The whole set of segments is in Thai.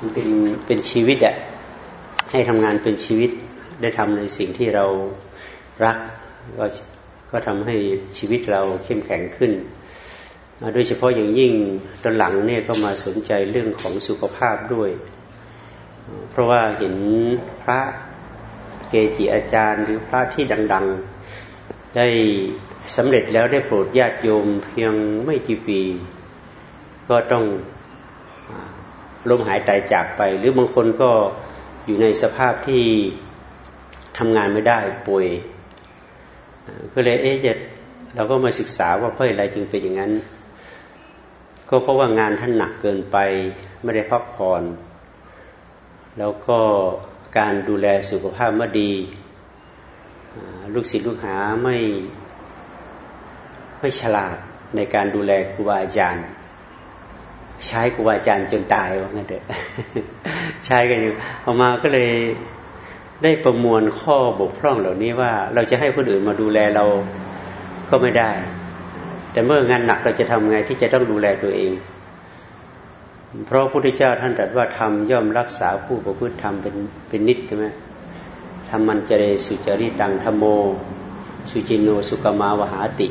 มันเป็นเป็นชีวิตอะให้ทำงานเป็นชีวิตได้ทำในสิ่งที่เรารัก ก็ก็ทำให้ชีวิตเราเข้มแข็งขึ้น โดยเฉพาะอย่างยิ่งตอนหลังเนี่ยก็มาสนใจเรื่องของสุขภาพด้วย เพราะว่าเห็นพระเกจิอาจารย์ หรือพระที่ดัง ๆ ได้สำเร็จแล้วได้โปรดญาติโยมเพียงไม่กี่ปี ก็ต้อง ล้มหายตายจากไป หรือบางคนก็อยู่ในสภาพที่ทำงานไม่ได้ป่วย ก็เลยเอ๊ะจะเราก็มาศึกษาว่าเพราะอะไรจึงเป็นอย่างนั้น ก็เพราะว่างานท่านหนักเกินไป ไม่ได้พักผ่อนแล้วก็การดูแลสุขภาพไม่ดี ลูกศิษย์ลูกหาไม่ไม่ฉลาดในการดูแลครูบาอาจารย์ ใช้ครูบาอาจารย์จนตายว่างั้นเถอะใช้กันอยู่ออกมาก็เลยได้ประมวลข้อบกพร่องเหล่านี้ว่า เราจะให้คนอื่นมาดูแลเราก็ไม่ได้ แต่เมื่องานหนักเราจะทำไงที่จะต้องดูแลตัวเอง เพราะพระพุทธเจ้าท่านตรัสว่าทำย่อมรักษาผู้ประพฤติธรรมเป็นเป็นนิดใช่ไหมทำมันเจเรสุจริตังธโม สุจินโนสุกมาวหาติ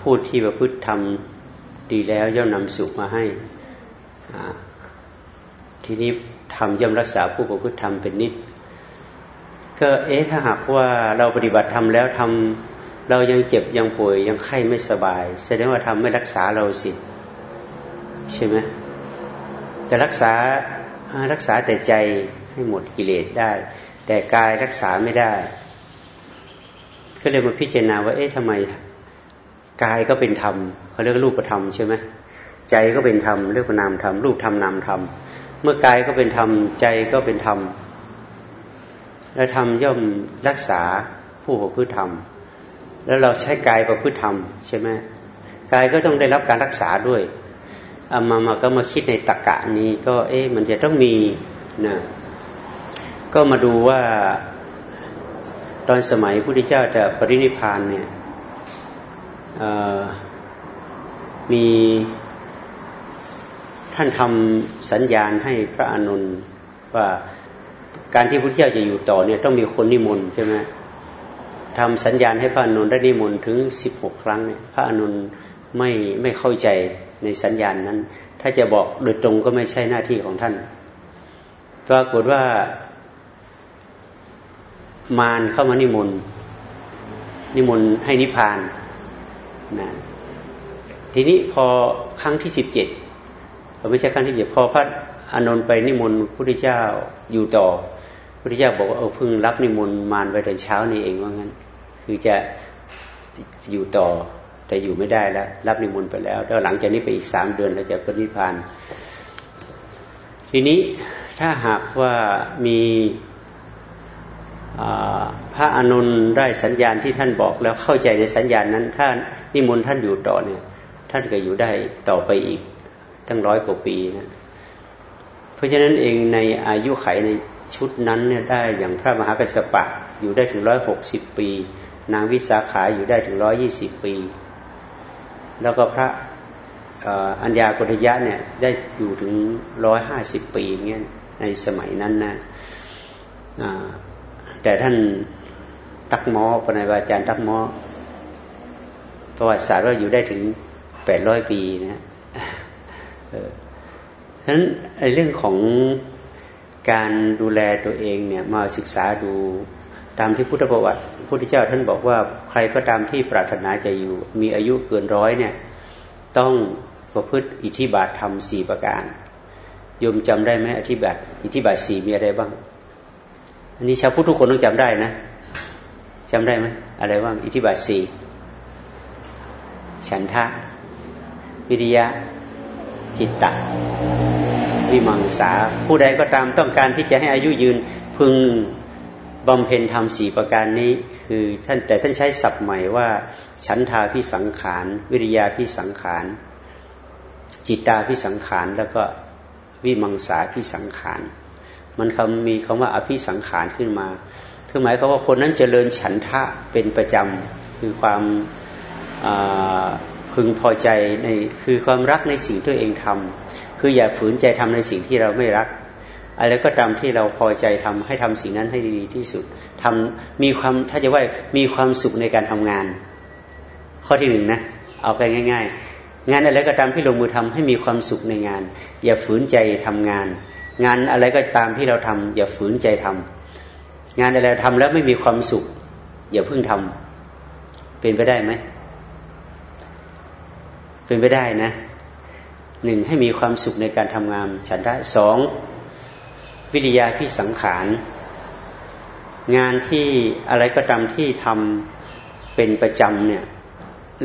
ผู้ที่ประพฤติธรรม ดีแล้วย่อมนำสุขมาให้ ทีนี้ทำย่อมรักษาผู้ประพฤติธรรมเป็นนิด ก็เอ๊ะถ้าหากว่าเราปฏิบัติธรรมแล้วทำเรายังเจ็บยังป่วยยังไข้ไม่สบาย แสดงว่าทำไม่รักษาเราสิ ใช่ไหมแต่รักษารักษาแต่ใจให้หมดกิเลสได้ แต่กายรักษาไม่ได้ ก็เลยมาพิจารณาว่า เอ๊ะทำไมกายก็เป็นธรรม เขาเรียกรูปธรรมใช่ไหมใจก็เป็นธรรมเรียกว่านามธรรมรูปธรรมนามธรรมเมื่อกายก็เป็นธรรมใจก็เป็นธรรมและธรรมย่อมรักษาผู้ประพฤติธรรม แล้วเราใช้กายประพฤติธรรมใช่ไหมกายก็ต้องได้รับการรักษาด้วยเอามามาก็มาคิดในตรกกะนี้ก็เอ๊ะมันจะต้องมีนะก็มาดูว่าตอนสมัยพระพุทธเจ้าจะปรินิพานเนี่ย มีท่านทำสัญญาณให้พระอนุนว่าการที่พระพุทธเจ้าจะอยู่ต่อเนี่ยต้องมีคนนิมนต์ใช่ไหมทำสัญญาณให้พระอนุนได้นิมนต์ถึงสิบหกครั้งเนี่ยพระอนุนไม่ไม่เข้าใจในสัญญาณนั้น ถ้าจะบอกโดยตรงก็ไม่ใช่หน้าที่ของท่าน ปรากฏว่ามารเข้ามานิมนต์นิมนต์ให้นิพพานนะ ทีนี้พอครั้งที่สิบเจ็ดไม่ใช่ครั้งที่เจ็ดพอพระอานนท์ไปนิมนต์พระพุทธเจ้าอยู่ต่อพระพุทธเจ้าบอกว่าเออเพิ่งรับนิมนต์มารไปตอนเช้านี่เองว่างั้น คือจะอยู่ต่อแต่อยู่ไม่ได้แล้ว รับนิมนต์ไปแล้วแล้วหลังจากนี้ไปอีกสามเดือนเราจะปฏิพานทีนี้ถ้าหากว่ามีพระอนุนได้สัญญาณที่ท่านบอกแล้วเข้าใจในสัญญาณนั้น ถ้านิมนต์ท่านอยู่ต่อเนี่ย ท่านก็อยู่ได้ต่อไปอีก ตั้งร้อยกว่าปีนะเพราะฉะนั้นเองในอายุไขในชุดนั้นเนี่ยได้อย่างพระมหากัสปะอยู่ได้ถึงร้อยหกสิบปี นางวิสาขาอยู่ได้ถึงร้อยี่สิบปี แล้วก็พระอัญญากุทยะเนี่ยได้อยู่ถึงร้อยห้าสิบปีเงี้ยในสมัยนั้นนะแต่ท่านตักมอปนายอาจารย์ตักมอประวัติศาสตร์ว่าอยู่ได้ถึง แปดร้อยปีนะฉะนั้นเรื่องของการดูแลตัวเองเนี่ยมาศึกษาดูตามที่พุทธประวัติพุทธเจ้าท่านบอกว่าใครก็ตามที่ปรารถนาจะอยู่ มีอายุเกินร้อยเนี่ยต้องประพฤติอิทธิบาทธรรมสี่ประการโยมจำได้ไหมอธิบาทอิทธิบาทสี่มีอะไรบ้าง อันนี้ชาวพุทธทุกคนต้องจำได้นะจำได้ไหมอะไรบ้างอิทธิบาทสี่ฉันทะ วิริยะจิตตะวิมังสา ผู้ใดก็ตามต้องการที่จะให้อายุยืนพึงบำเพ็ญธรรมสี่ประการนี้ คือท่านแต่ท่านใช้ศัพท์ใหม่ว่า ฉันทาพิสังขาร วิริยาพิสังขาร จิตตาพิสังขาร แล้วก็วิมังสาพิสังขาร มันคำมีคำว่าอภิสังขารขึ้นมาคือหมายความว่าคนนั้นเจริญฉันทะเป็นประจำคือความ พึงพอใจในคือความรักในสิ่งที่ตัวเองทำคืออย่าฝืนใจทำในสิ่งที่เราไม่รัก อะไรก็ตามที่เราพอใจทำให้ทำสิ่งนั้นให้ดีที่สุดทำมีความถ้าจะว่ามีความสุขในการทำงาน ข้อที่หนึ่งนะเอาไปง่าย ๆ งานอะไรก็ตามที่ลงมือทำให้มีความสุขในงาน อย่าฝืนใจทำงาน งานอะไรก็ตามที่เราทำอย่าฝืนใจทำงานอะไรทำแล้วไม่มีความสุข อย่าเพิ่งทำเป็นไปได้ไหม เป็นไปได้นะหนึ่งให้มีความสุขในการทำงานฉันได้สองวิทยาพี่สังขาร งานที่อะไรก็ตามที่ทำเป็นประจำเนี่ย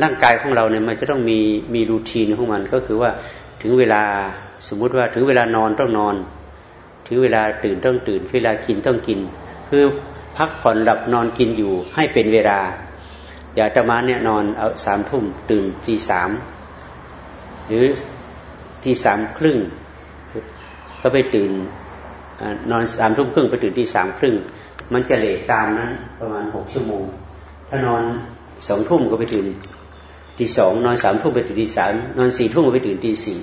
ร่างกายของเราเนี่ยมันจะต้องมีมีรูทีนของมันก็คือว่าถึงเวลาสมมุติว่าถึงเวลานอนต้องนอน ถึงเวลาตื่นต้องตื่น เวลากินต้องกิน คือพักผ่อนหลับนอนกินอยู่ให้เป็นเวลา อย่าจะมาเนี่ยนอนเอาสามทุ่มตื่นตีสาม หรือที่สามครึ่งก็ไปตื่นนอนสามทุ่มครึ่งไปตื่นที่สามครึ่งมันจะเลทตามนั้นประมาณหกชั่วโมง ถ้านอนสองทุ่มก็ไปตื่นที่สองนอนสามทุ่มไปตื่นที่สามนอนสี่ทุ่มก็ไปตื่นที่สี่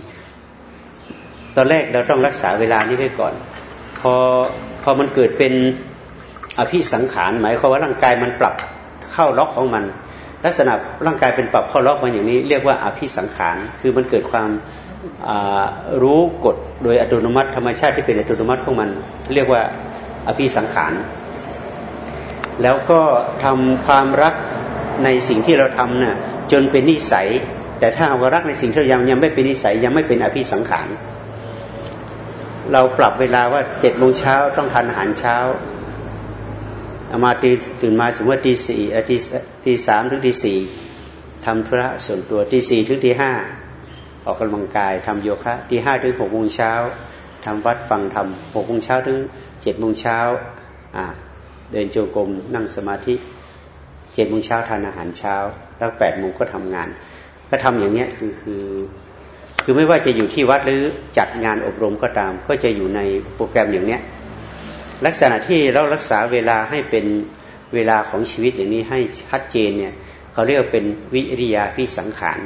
ตอนแรกเราต้องรักษาเวลานี้ไว้ก่อน พอพอมันเกิดเป็นอภิสังขารหมายความว่าร่างกายมันปรับเข้าล็อกของมัน ลักษณะร่างกายเป็นปรับข้าล็อกมันอย่างนี้ เรียกว่าอภิสังขาร คือมันเกิดความรู้กฎโดยอัตโนมัติธรรมชาติที่เป็นอัตโนมัติของมัน เรียกว่าอภิสังขาร แล้วก็ทำความรักในสิ่งที่เราทำนะ่ะจนเป็นนิสัย แต่ถ้าเรารักในสิ่งที่เรายังยังไม่เป็นนิสัยยังไม่เป็นอภิสังขาร เราปรับเวลาว่าเจ็ดโมงเช้าต้องทานอาหารเช้า อามาตีตื่นมาสมมติว่าตีสี่ตีตีสามถึงตีสี่ทำธุระส่วนตัวตีสี่ถึงตีห้าออกกำลังกายทำโยคะตีห้าถึงหกโมงเช้าทำวัดฟังทำหกโมงเช้าถึงเจ็ดโมงเช้าเดินโจกรมนั่งสมาธิเจ็ดโมงเช้าทานอาหารเช้า แล้วแปดโมงก็ทำงาน ก็ทำอย่างเนี้ยคือคือคือไม่ว่าจะอยู่ที่วัดหรือจัดงานอบรมก็ตาม ก็จะอยู่ในโปรแกรมอย่างเนี้ย ลักษณะที่เรารักษาเวลาให้เป็นเวลาของชีวิตอย่างนี้ให้ชัดเจนเนี่ยเขาเรียกเป็นวิริยาพิสังขาร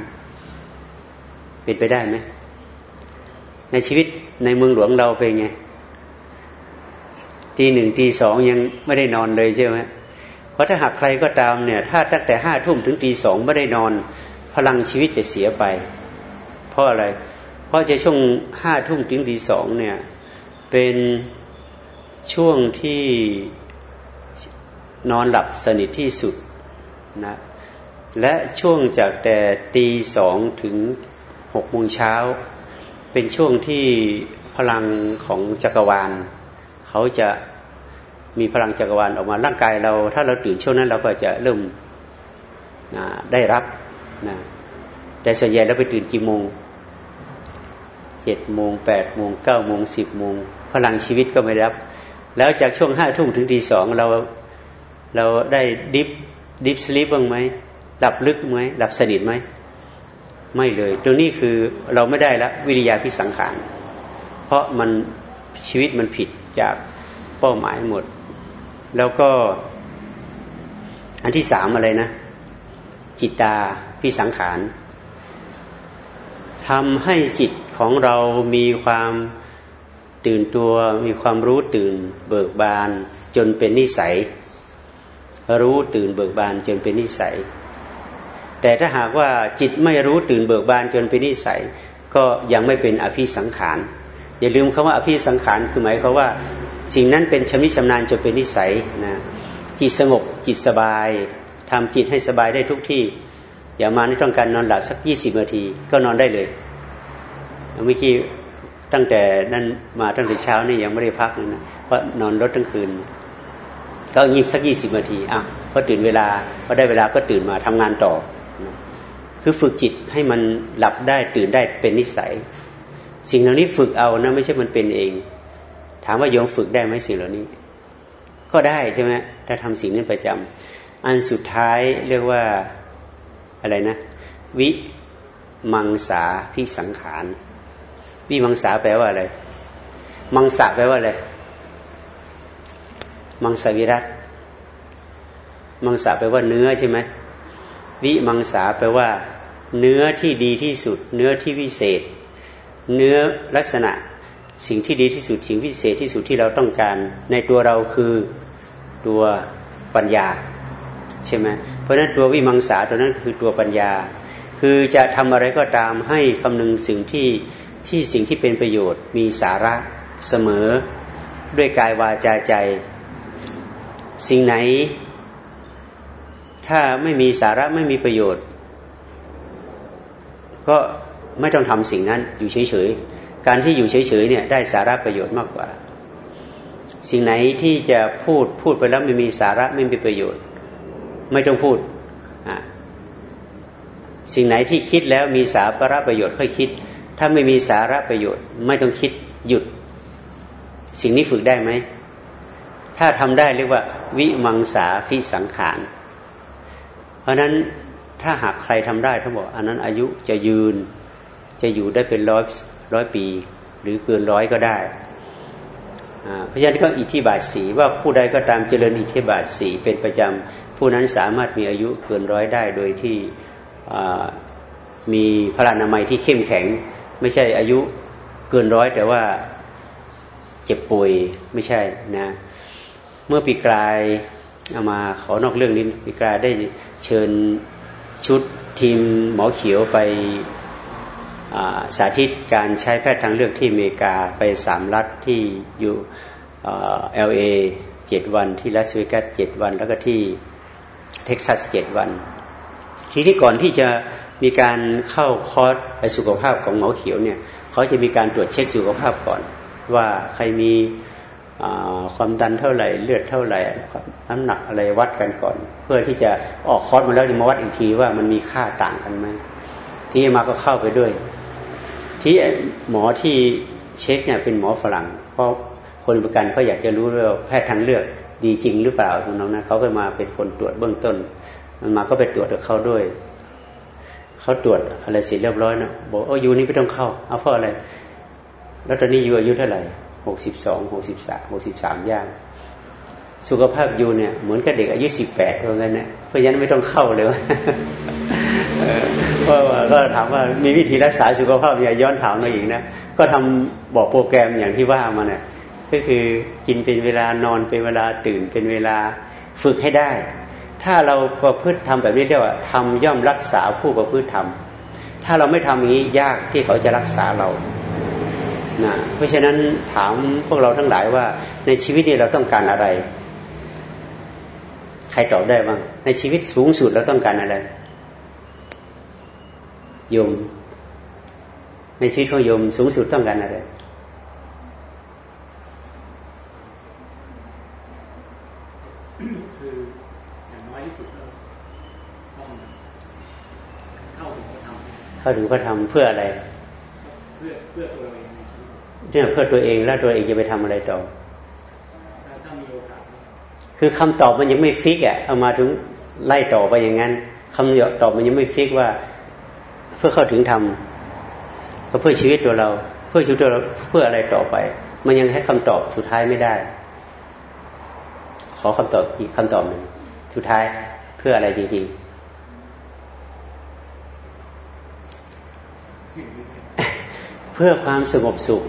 เป็นไปได้ไหมในชีวิตในเมืองหลวงเราเป็นไงตีหนึ่งตีสองยังไม่ได้นอนเลยใช่ไหมเพราะถ้าหากใครก็ตามเนี่ย ถ้าตั้งแต่ห้าทุ่มถึงตีสองไม่ได้นอน พลังชีวิตจะเสียไป เพราะอะไร เพราะจะช่วงห้าทุ่มถึงตีสองเนี่ย เป็น ช่วงที่นอนหลับสนิทที่สุดนะและช่วงจากแต่ตีสองถึงหกโมงเช้า เป็นช่วงที่พลังของจักรวาล เขาจะมีพลังจักรวาลออกมาร่างกายเรา ถ้าเราตื่นช่วงนั้นเราก็จะเริ่มนะได้รับนะแต่ส่วนใหญ่เราไปตื่นกี่โมงเจ็ดโมงแปดโมงเก้าโมงสิบโมงพลังชีวิตก็ไม่รับ แล้วจากช่วงห้าทุ่มถึงตีสองเราเราได้ดิฟดิฟสลิปบ้างไหมหลับลึกไหมหลับสนิทไหมไม่เลย ตรงนี้คือเราไม่ได้ละวิริยาพิสังขาร เพราะมันชีวิตมันผิดจากเป้าหมายหมด แล้วก็ อันที่สามอะไรนะ จิตตาพิสังขารทำให้จิตของเรามีความ ตื่นตัวมีความรู้ตื่นเบิกบาน จนเป็นนิสัย รู้ตื่นเบิกบานจนเป็นนิสัย แต่ถ้าหากว่าจิตไม่รู้ตื่นเบิกบานจนเป็นนิสัย ก็ยังไม่เป็นอภิสังขารอย่าลืมคาว่าอภิสังขารคือหมายความว่า สิ่งนั้นเป็นชำนิชำนาญจนเป็นนิสัยนะจิตสงบจิตสบายทำจิตให้สบายได้ทุกที่ อย่ามาในต้องการนอนหลับสักยี่สิบนาทีก็นอนได้เลยเมื่อกี้ ตั้งแต่นั้นมาตั้งแต่เช้านี่ยังไม่ได้พักเลยนะเพราะนอนรถทั้งคืน ก็งีบสักยี่สิบนาทีอะพอตื่นเวลาพอได้เวลาก็ตื่นมาทำงานต่อ คือฝึกจิตให้มันหลับได้ตื่นได้เป็นนิสัย สิ่งเหล่านี้ฝึกเอานะไม่ใช่มันเป็นเอง ถามว่าโยมฝึกได้ไหมสิ่งเหล่านี้ ก็ได้ใช่ไหมถ้าทำสิ่งนี้ประจำอันสุดท้ายเรียกว่าอะไรนะ วิมังสาพิสังขาร วิมังสาแปลว่าอะไร มังสาแปลว่าอะไร มังสวิรัต มังสาแปลว่าเนื้อใช่ไหม วิมังสาแปลว่า เนื้อที่ดีที่สุด เนื้อที่วิเศษ เนื้อลักษณะ สิ่งที่ดีที่สุด สิ่งพิเศษที่สุดที่เราต้องการ ในตัวเราคือตัวปัญญา ใช่ไหม เพราะฉะนั้นตัววิมังสาตัวนั้นคือตัวปัญญา คือจะทำอะไรก็ตามให้คำนึงสิ่งที่ ที่สิ่งที่เป็นประโยชน์ มีสาระเสมอด้วยกายวาจาใจ สิ่งไหน ถ้าไม่มีสาระไม่มีประโยชน์ ก็ไม่ต้องทำสิ่งนั้นอยู่เฉยๆ การที่อยู่เฉยๆเนี่ยได้สาระประโยชน์มากกว่า สิ่งไหนที่จะพูดพูดไปแล้วไม่มีสาระไม่มีประโยชน์ ไม่ต้องพูด สิ่งไหนที่คิดแล้วมีสาระประโยชน์ค่อยคิด ถ้าไม่มีสาระประโยชน์ ไม่ต้องคิดหยุด สิ่งนี้ฝึกได้ไหม ถ้าทำได้เรียกว่า วิมังสาฟิสังขาร เพราะนั้นถ้าหากใครทำได้ท่านบอกอันนั้นอายุจะยืนจะอยู่ได้เป็นร้อยร้อยปี หรือเกินร้อยก็ได้เพราะฉะนั้นก็อิทธิบาทสีว่าผู้ใดก็ตามเจริญอิทธิบาทสีเป็นประจำผู้นั้นสามารถมีอายุเกินร้อยได้โดยที่มีพลานามัยที่เข้มแข็ง ไม่ใช่อายุเกินร้อยแต่ว่าเจ็บป่วยไม่ใช่นะ เมื่อปีกลายเอามาขอนอกเรื่องนี้ปีกลายได้เชิญชุดทีมหมอเขียวไปสาธิตการใช้แพทย์ทางเลือกที่อเมริกาไปสามรัฐที่อยู่ LA เจ็ดวันที่ลาสเวกัสเจ็ดวัน แล้วก็ที่เท็กซัสเจ็ดวัน ทีนี้ก่อนที่จะ มีการเข้าคอร์สสุขภาพของหมอเขียวเนี่ยเขาจะมีการตรวจเช็คสุขภาพก่อน ว่าใครมีความดันเท่าไหร่ เลือดเท่าไหร่น้ำหนักอะไรวัดกันก่อน เพื่อที่จะออกคอร์สมาแล้วมาวัดอีกทีว่ามันมีค่าต่างกันไหมที่มาก็เข้าไปด้วย ที่หมอที่เช็คเนี่ยเป็นหมอฝรั่ง เพราะคนประกันเขาอยากจะรู้ว่าแพทย์ทางเลือกดีจริงหรือเปล่าตรงนั้นนะเขาก็มาเป็นคนตรวจเบื้องต้น มันมาก็ไปตรวจกับเขาด้วย เขาตรวจอะไรเสร็จเรียบร้อยนะบอกเออยูนี่ไม่ต้องเข้าเอาเพราะอะไร แล้วตอนนี้ยูอายุเท่าไหร่หกสิบสองหกสิบสามหกสิบสามย่างสุขภาพยูเนี่ยเหมือนกับเด็กอายุสิบแปดเพราะงั้นเนี่ยเพราะฉะนั้นไม่ต้องเข้าเลยก็ก็ถามว่ามีวิธีรักษาสุขภาพอย่าย้อนถามมาอีกนะก็ทำบอกโปรแกรมอย่างที่ว่ามาเนี่ยก็คือกินเป็นเวลานอนเป็นเวลาตื่นเป็นเวลาฝึกให้ได้ ถ้าเราประพฤติทำแบบนี้เรียกว่าทำย่อมรักษาผู้ประพฤติทำถ้าเราไม่ทำอย่างนี้ยากที่เขาจะรักษาเรานะเพราะฉะนั้นถามพวกเราทั้งหลายว่า ในชีวิตนี้เราต้องการอะไร ใครตอบได้บ้าง ในชีวิตสูงสุดเราต้องการอะไรโยม ในชีวิตของโยมสูงสุดต้องการอะไรคืออย่างน้อยที่สุดต้องเข้าถึงพระธรรม เข้าถึงพระธรรมเพื่ออะไร เพื่อเพื่อตัวเองเนี่ยเพื่อตัวเองแล้วตัวเองจะไปทำอะไรต่อถ้ามีโอกาสคือคำตอบมันยังไม่ฟิกอะเอามาถึงไล่ต่อไปอย่างนั้นคำตอบมันยังไม่ฟิกว่า เพื่อเข้าถึงธรรมก็เพื่อชีวิตตัวเรา เพื่อชีวิตตัวเราเพื่ออะไรต่อไป มันยังให้คำตอบสุดท้ายไม่ได้ ขอคำตอบอีกคำตอบหนึ่งสุดท้ายเพื่ออะไรจริงๆ เพื่อความสงบสุข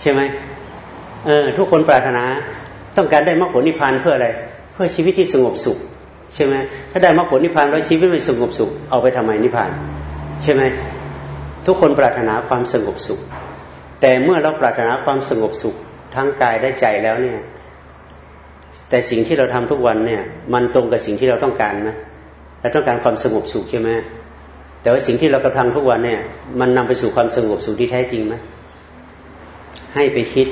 ใช่ไหมเออทุกคนปรารถนาต้องการได้มรรคผลนิพพานเพื่ออะไร เพื่อชีวิตที่สงบสุข ใช่ไหมถ้าได้มรรคผลนิพพานแล้วชีวิตมันสงบสุข เอาไปทำไมนิพพาน ใช่ไหมทุกคนปรารถนาความสงบสุข แต่เมื่อเราปรารถนาความสงบสุขทั้งกายได้ใจแล้วเนี่ยแต่สิ่งที่เราทำทุกวันเนี่ย มันตรงกับสิ่งที่เราต้องการไหมเราต้องการความสงบสุขใช่ไหม แต่ว่าสิ่งที่เรากระทำทุกวันเนี่ย มันนำไปสู่ความสงบสุขที่แท้จริงไหมให้ไปคิด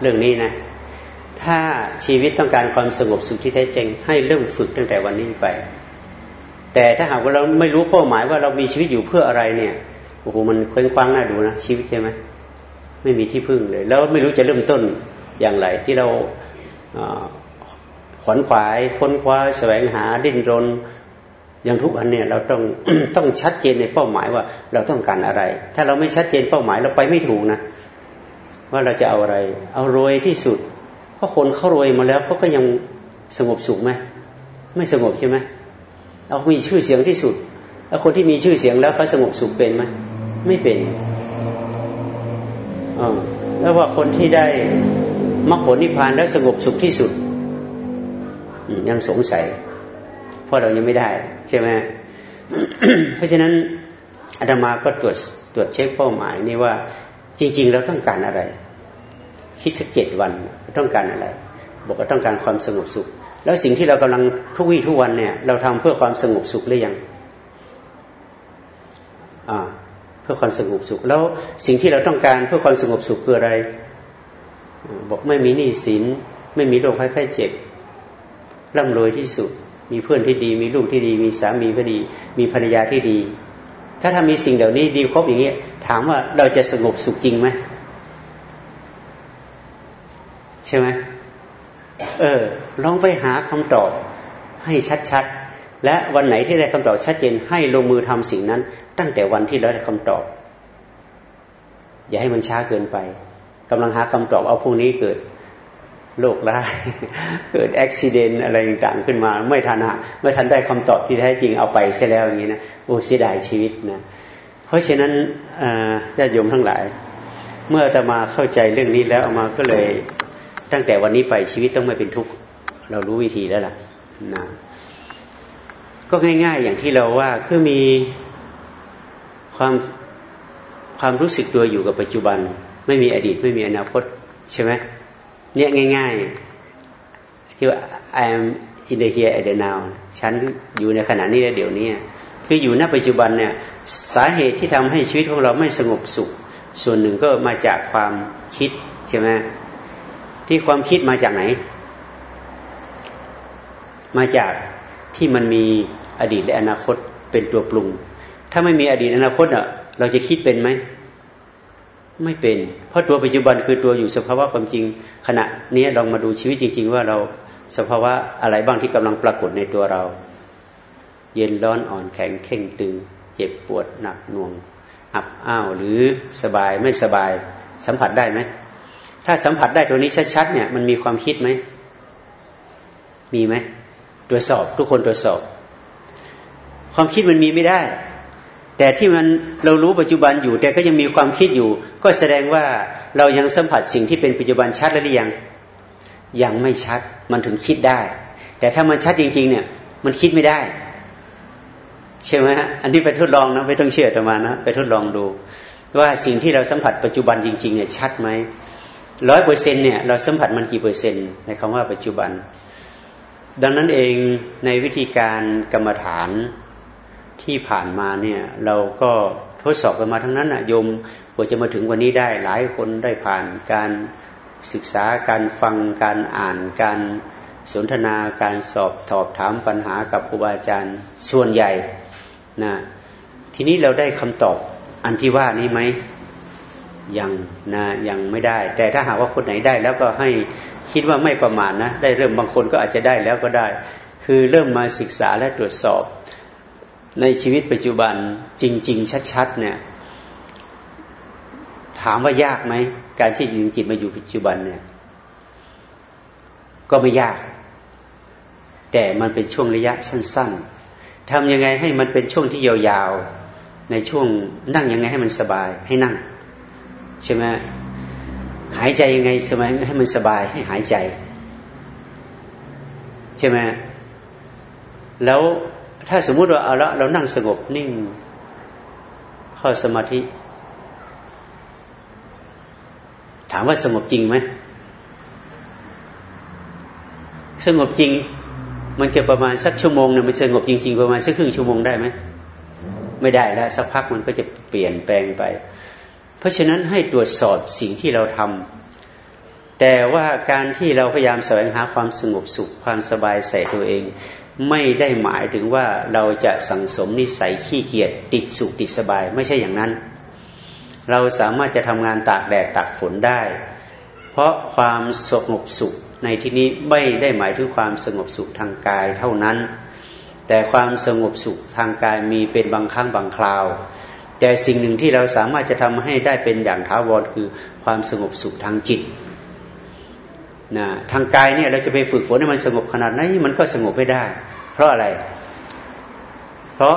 เรื่องนี้นะ ถ้าชีวิตต้องการความสงบสุขที่แท้จริง ให้เริ่มฝึกตั้งแต่วันนี้ไป แต่ถ้าหากว่าเราไม่รู้เป้าหมายว่าเรามีชีวิตอยู่เพื่ออะไรเนี่ยโอ้โหมันเคว้งคว้างน่าดูนะชีวิตใช่ไหมไม่มีที่พึ่งเลย แล้วไม่รู้จะเริ่มต้นอย่างไร ที่เราขวนขวายค้นคว้าแสวงหาดิ้นรน อย่างทุกอันเนี่ยเราต้องต้องชัดเจนในเป้าหมายว่าเราต้องการอะไร ถ้าเราไม่ชัดเจนเป้าหมายเราไปไม่ถูกนะ ว่าเราจะเอาอะไร เอารวยที่สุดเพราะคนเขารวยมาแล้วเขาก็ยังสงบสุขไหมไม่สงบใช่ไหมเอามีชื่อเสียงที่สุดแล้วคนที่มีชื่อเสียงแล้วเขาสงบสุขเป็นไหมไม่เป็นอแล้วว่าคนที่ได้มรรคผลนิพพานแล้วสงบสุขที่สุดยังสงสัย เพราะเรายังไม่ได้ ใช่ไหมเพราะฉะนั้นอาตมาก็ตรวจตรวจเช็คเป้าหมายนี่ว่าจริง ๆ เราต้องการอะไร คิดสักเจ็ดวันต้องการอะไร บอกว่าต้องการความสงบสุข แล้วสิ่งที่เรากำลังทุกวี่ทุกวันเนี่ย เราทำเพื่อความสงบสุขหรือยังอ่าเพื่อความสงบสุข แล้วสิ่งที่เราต้องการเพื่อความสงบสุขคืออะไร บอกไม่มีหนี้สินไม่มีโรคภัยไข้เจ็บร่ำรวยที่สุด มีเพื่อนที่ดี มีลูกที่ดี มีสามีที่ดี มีภรรยาที่ดี ถ้าทำมีสิ่งเหล่านี้ดีครบอย่างนี้ถามว่าเราจะสงบสุขจริงไหมใช่ไหมเออ ลองไปหาคำตอบให้ชัดๆ และวันไหนที่ได้คำตอบชัดเจนให้ลงมือทำสิ่งนั้น ตั้งแต่วันที่เราได้คำตอบ อย่าให้มันช้าเกินไปกำลังหาคำตอบเอาพวกนี้เกิด โรคร้ายเกิดอุบิเหตุอะไรต่างๆขึ้นมา ไม่ทันฮะไม่ทันได้คำตอบที่แท้จริงเอาไปเสียแล้วอย่างนี้นะโอ้เสียดายชีวิตนะเพราะฉะนั้นญาติโยมทั้งหลาย เมื่อจะมาเข้าใจเรื่องนี้แล้วเอามาก็เลยตั้งแต่วันนี้ไปชีวิตต้องไม่เป็นทุกข์เรารู้วิธีแล้วล่ะนะก็ง่าย ๆ อย่างที่เราว่าคือมีความความรู้สึกตัวอยู่กับปัจจุบัน ไม่มีอดีตไม่มีอนาคตใช่ไหม เนี่ยง่าย ๆ ที่ว่า I am in the here at the now ฉันอยู่ในขณะนี้และเดี๋ยวนี้ คืออยู่ณปัจจุบันเนี่ย สาเหตุที่ทำให้ชีวิตของเราไม่สงบสุข ส่วนหนึ่งก็มาจากความคิดใช่ไหมที่ความคิดมาจากไหน มาจากที่มันมีอดีตและอนาคตเป็นตัวปรุง ถ้าไม่มีอดีตอนาคตอะ เราจะคิดเป็นไหม ไม่เป็น เพราะตัวปัจจุบันคือตัวอยู่สภาวะความจริง ขณะนี้ลองมาดูชีวิตจริง ๆ ว่าเราสภาวะอะไรบ้างที่กำลังปรากฏในตัวเรา เย็นร้อนอ่อนแข็งเข่งตึง เจ็บปวดหนักหน่วง อับอ้าวหรือสบายไม่สบาย สัมผัสได้ไหมถ้าสัมผัสได้ตัวนี้ชัดๆเนี่ยมันมีความคิดไหมมีไหมตรวจสอบทุกคนตรวจสอบ ความคิดมันมีไม่ได้ แต่ที่มันเรารู้ปัจจุบันอยู่ แต่ก็ยังมีความคิดอยู่ ก็แสดงว่าเรายังสัมผัสสิ่งที่เป็นปัจจุบันชัดหรือยัง ยังไม่ชัดมันถึงคิดได้ แต่ถ้ามันชัดจริง ๆ เนี่ย มันคิดไม่ได้ใช่ไหมฮะอันนี้ไปทดลองนะไม่ต้องเชื่อแต่มานะไปทดลองดู ว่าสิ่งที่เราสัมผัสปัจจุบันจริง ๆ เนี่ยชัดไหมร้อยเปอร์เซ็นเนี่ยเราสัมผัสมันกี่เปอร์เซ็นต์ในคำว่าปัจจุบัน ดังนั้นเองในวิธีการกรรมฐาน ที่ผ่านมาเนี่ยเราก็ทดสอบกันมาทั้งนั้นอะโยมกว่าจะมาถึงวันนี้ได้หลายคนได้ผ่านการศึกษาการฟังการอ่านการสนทนาการสอบถอบถามปัญหากับครูบาอาจารย์ส่วนใหญ่นะทีนี้เราได้คำตอบอันที่ว่านี้ไหมยังนะยังไม่ได้ แต่ถ้าหากว่าคนไหนได้ แล้วก็ให้คิดว่าไม่ประมาณนะ ได้เริ่มบางคนก็อาจจะได้แล้วก็ได้ คือเริ่มมาศึกษาและตรวจสอบ ในชีวิตปัจจุบันจริง ๆ ชัดๆเนี่ย ถามว่ายากไหม การที่ดึงจิตมาอยู่ปัจจุบันเนี่ย ก็ไม่ยาก แต่มันเป็นช่วงระยะสั้น ๆทำยังไงให้มันเป็นช่วงที่ยาวๆในช่วงนั่งยังไงให้มันสบายให้นั่ง ใช่ไหมหายใจยังไงสบายให้มันสบายให้หายใจ ใช่ไหมแล้ว ถ้าสมมุติว่าเอาละเรานั่งสงบนิ่ง เข้าสมาธิ ถามว่าสงบจริงไหมสงบจริง มันจะประมาณสักชั่วโมงเนี่ยมันสงบจริง ๆ ประมาณสักครึ่งชั่วโมงได้ไหมไม่ได้แล้วสักพักมันก็จะเปลี่ยนแปลงไป เพราะฉะนั้นให้ตรวจสอบสิ่งที่เราทำแต่ว่าการที่เราพยายามแสวงหาความสงบสุขความสบายใส่ตัวเอง ไม่ได้หมายถึงว่าเราจะสังสมนิสัยขี้เกียจติดสุขติดสบาย ไม่ใช่อย่างนั้น เราสามารถจะทำงานตากแดดตากฝนได้ เพราะความสงบสุขในที่นี้ไม่ได้หมายถึงความสงบสุขทางกายเท่านั้น แต่ความสงบสุขทางกายมีเป็นบางครั้งบางคราว แต่สิ่งหนึ่งที่เราสามารถจะทำให้ได้เป็นอย่างท้าวรคือความสงบสุขทางจิต นะทางกายเนี่ยเราจะไปฝึกฝนให้มันสงบขนาดไหนมันก็สงบไม่ได้ เพราะอะไร เพราะ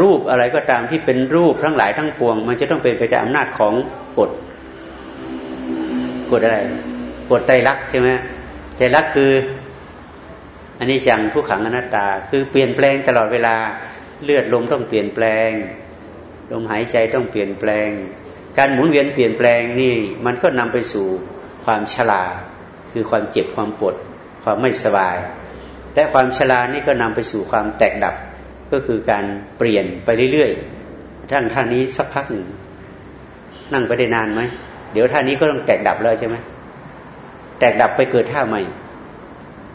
รูปอะไรก็ตามที่เป็นรูปทั้งหลายทั้งปวง มันจะต้องเป็นไปตามอำนาจของกฎกฎอะไรกฎไตรลักษณ์ใช่ไหมไตรลักษณ์คืออันนี้จังทุกขังอนัตตา คือเปลี่ยนแปลงตลอดเวลาเลือดลมต้องเปลี่ยนแปลงลมหายใจต้องเปลี่ยนแปลง การหมุนเวียนเปลี่ยนแปลงนี่ มันก็นำไปสู่ ความชราคือความเจ็บความปวดความไม่สบาย แต่ความชรานี่ก็นำไปสู่ความแตกดับก็คือการเปลี่ยนไปเรื่อยๆท่านท่านี้สักพักหนึ่ง นั่งไปได้นานไหมเดี๋ยวท่านี้ก็ต้องแตกดับแล้วใช่ไหมแตกดับไปเกิดท่าใหม่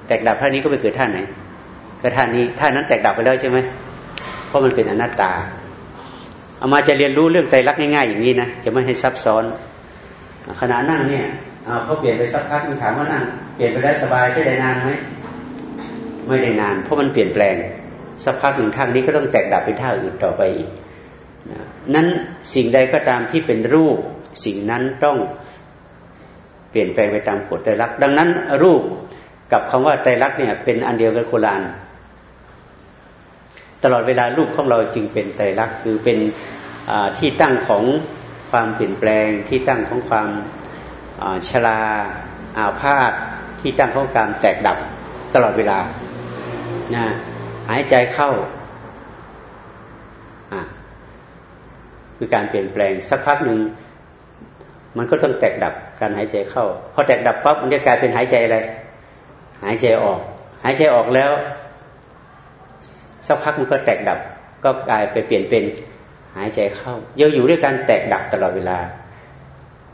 แตกดับท่านี้ก็ไปเกิดท่าไหนก็ท่านี้ท่านั้นแตกดับไปแล้วใช่ไหมเพราะมันเป็นอนัตตาเอามาจะเรียนรู้เรื่องไตรลักษณ์ง่ายๆอย่างนี้นะจะไม่ให้ซับซ้อนขณะนั่งเนี่ย เขาเปลี่ยนไปสักพักถามว่านั่งเปลี่ยนไปได้สบายได้นานไหมไม่ได้นาน เพราะมันเปลี่ยนแปลง สักพักหนึ่งทางนี้ก็ต้องแตกดับเป็นท่าอื่นต่อไปอีกนั้นสิ่งใดก็ตามที่เป็นรูป สิ่งนั้นต้องเปลี่ยนแปลงไปตามกฎไตรลักษณ์ดังนั้น รูปกับคำว่าไตรลักษณ์เนี่ยเป็นอันเดียวกันโคลานตลอดเวลารูปของเราจึงเป็นไตรลักษณ์คือเป็นที่ตั้งของความเปลี่ยนแปลงที่ตั้งของความ ชราอาพาธที่ตั้งของการแตกดับตลอดเวลานะหายใจเข้าคือการเปลี่ยนแปลงสักพักหนึ่งมันก็ต้องแตกดับการหายใจเข้าพอแตกดับปั๊บมันจะกลายเป็นหายใจอะไร หายใจออก หายใจออกแล้ว สักพักมันก็แตกดับ ก็กลายไปเปลี่ยนเป็นหายใจเข้าเยอะอยู่ด้วยการแตกดับตลอดเวลา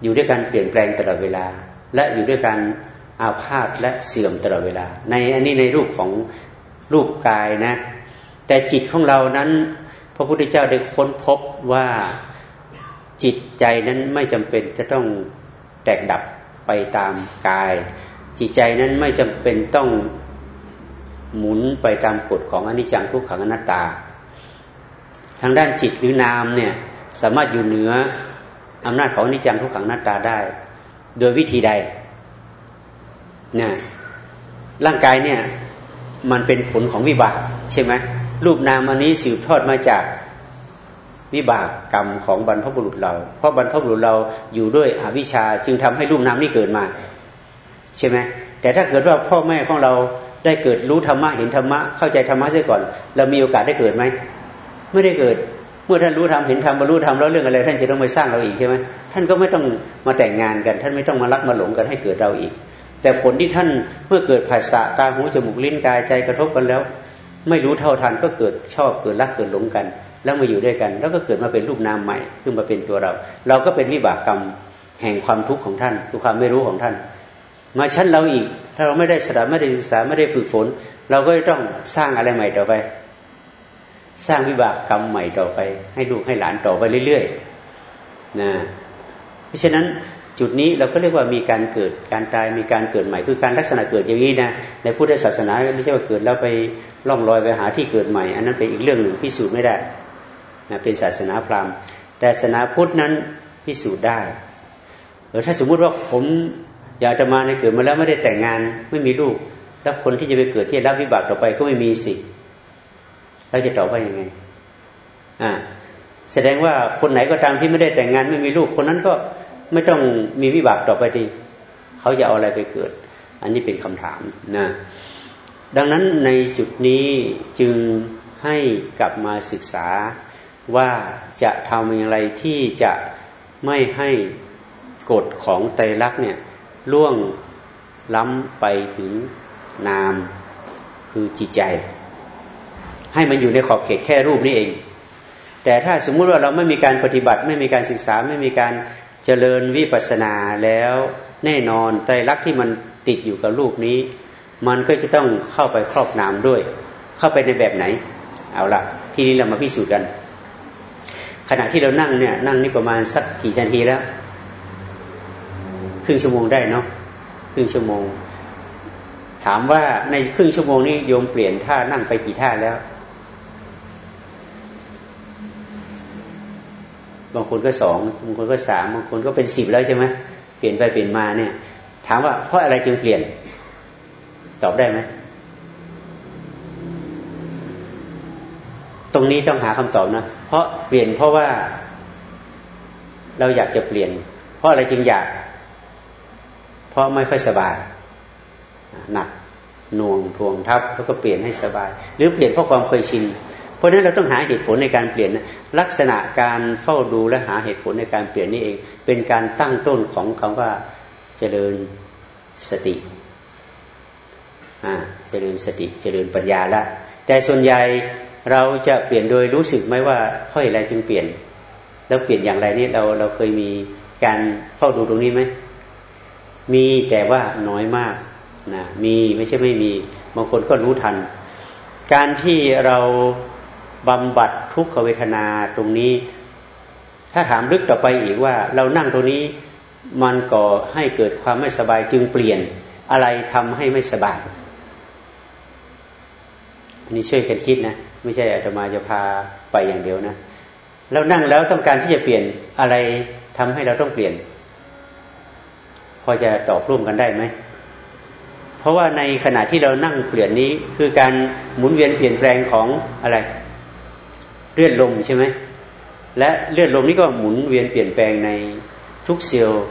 อยู่ด้วยการเปลี่ยนแปลงตลอดเวลา และอยู่ด้วยการอาพาธและเสื่อมตลอดเวลา ในอันนี้ในรูปของรูปกายนะ แต่จิตของเรานั้น พระพุทธเจ้าได้ค้นพบว่าจิตใจนั้นไม่จำเป็นจะต้องแตกดับไปตามกาย จิตใจนั้นไม่จำเป็นต้องหมุนไปตามกฎของอนิจจังทุกขังอนัตตา ทางด้านจิตหรือนามเนี่ยสามารถอยู่เหนือ อำนาจของอนิจจังทุกขังอนัตตาได้ โดยวิธีใดเนี่ยร่างกายเนี่ย มันเป็นผลของวิบาก ใช่ไหมรูปนามอันนี้สืบทอดมาจากวิบากกรรมของบรรพบุรุษเรา เพราะบรรพบุรุษเราอยู่ด้วยอวิชชาจึงทำให้รูปนามนี้เกิดมา ใช่ไหมแต่ถ้าเกิดว่าพ่อแม่ของเราได้เกิดรู้ธรรมะเห็นธรรมะเข้าใจธรรมะเสียก่อน เรามีโอกาสได้เกิดไหมไม่ได้เกิด มื่อท่านรู้ธรรมเห็นธรรมบรรลุธรรมแล้วเรื่องอะไร ท่านจะต้องไปสร้างเราอีกใช่ไหมท่านก็ไม่ต้องมาแต่งงานกัน ท่านไม่ต้องมารักมาหลงกันให้เกิดเราอีก แต่ผลที่ท่านเมื่อเกิดภาษาตาหูจมูกลิ้นกายใจกระทบกันแล้ว ไม่รู้เท่าทันก็เกิดชอบเกิดรักเกิดหลงกัน แล้วมาอยู่ด้วยกัน แล้วก็เกิดมาเป็นรูปนามใหม่ขึ้นมาเป็นตัวเรา เราก็เป็นวิบากกรรมแห่งความทุกข์ของท่านคือความไม่รู้ของท่าน มาชั้นเราอีก ถ้าเราไม่ได้สดับไม่ได้ศึกษาไม่ได้ฝึกฝน เราก็ต้องสร้างอะไรใหม่ต่อไป สร้างวิบากกรรมใหม่ต่อไป ให้ลูกให้หลานต่อไปเรื่อยๆนะเพราะฉะนั้นจุดนี้เราก็เรียกว่ามีการเกิดการตายมีการเกิดใหม่ คือการลักษณะเกิดอย่างนี้นะในพุทธศาสนาไม่ใช่ว่าเกิดแล้วไปล่องลอยไปหาที่เกิดใหม่ อันนั้นเป็นอีกเรื่องหนึ่งพิสูจน์ไม่ได้นะเป็นศาสนาพราหมณ์ แต่ศาสนาพุทธนั้นพิสูจน์ได้เออถ้าสมมุติว่าผมอยากจะมาในเกิดมาแล้วไม่ได้แต่งงานไม่มีลูก แล้วคนที่จะไปเกิดที่รับวิบากต่อไปก็ไม่มีสิ เราจะตอบว่ายังไง อ่า แสดงว่าคนไหนก็ตามที่ไม่ได้แต่งงานไม่มีลูกคนนั้นก็ไม่ต้องมีวิบากต่อไปดีเขาจะเอาอะไรไปเกิด อันนี้เป็นคำถามนะดังนั้นในจุดนี้จึงให้กลับมาศึกษาว่าจะทำอย่างไรที่จะไม่ให้กฎของไตรลักษณ์เนี่ยล่วงล้ำไปถึงนามคือจิตใจ ให้มันอยู่ในขอบเขตแค่รูปนี้เอง แต่ถ้าสมมุติว่าเราไม่มีการปฏิบัติ ไม่มีการศึกษาไม่มีการเจริญวิปัสสนาแล้วแน่นอนไตรลักษณ์ที่มันติดอยู่กับรูปนี้ มันก็จะต้องเข้าไปครอบนามด้วย เข้าไปในแบบไหน เอาละทีนี้เรามาพิสูจน์กัน ขณะที่เรานั่งเนี่ยนั่งนี่ประมาณสักกี่นาทีแล้ว ครึ่งชั่วโมงได้เนาะครึ่งชั่วโมง ถามว่าในครึ่งชั่วโมงนี้โยมเปลี่ยนท่านั่งไปกี่ท่าแล้ว บางคนก็สองบางคนก็สามบางคนก็เป็นสิบแล้วใช่ไหมเปลี่ยนไปเปลี่ยนมาเนี่ย ถามว่าเพราะอะไรจึงเปลี่ยน ตอบได้ไหมตรงนี้ต้องหาคำตอบนะเพราะเปลี่ยนเพราะว่า เราอยากจะเปลี่ยน เพราะอะไรจึงอยาก เพราะไม่ค่อยสบายหนักหน่วงทวงทับแล้วก็เปลี่ยนให้สบาย หรือเปลี่ยนเพราะความเคยชิน เพราะฉะนั้นเราต้องหาเหตุผลในการเปลี่ยนลักษณะการเฝ้าดูและหาเหตุผลในการเปลี่ยนนี่เอง เป็นการตั้งต้นของคำว่าเจริญสติเจริญสติเจริญปัญญาละแต่ส่วนใหญ่เราจะเปลี่ยนโดยรู้สึกไหมว่าเพราะอะไรจึงเปลี่ยน แล้วเปลี่ยนอย่างไรนี่เราเราเคยมีการเฝ้าดูตรงนี้ไหมมีแต่ว่าน้อยมากนะมีไม่ใช่ไม่มีบางคนก็รู้ทัน การที่เรา บำบัดทุกขเวทนาตรงนี้ ถ้าถามลึกต่อไปอีกว่า เรานั่งตรงนี้มันก่อให้เกิดความไม่สบายจึงเปลี่ยนอะไรทำให้ไม่สบายอันนี้ช่วยกันคิดนะไม่ใช่อาตมาจะพาไปอย่างเดียวนะเรานั่งแล้วต้องการที่จะเปลี่ยนอะไรทำให้เราต้องเปลี่ยน พอจะตอบร่วมกันได้ไหมเพราะว่าในขณะที่เรานั่งเปลี่ยนนี้คือการหมุนเวียนเปลี่ยนแปลงของอะไร เลือดลมใช่ไหมและเลือดลมนี้ก็หมุนเวียนเปลี่ยนแปลงในทุกเซลล์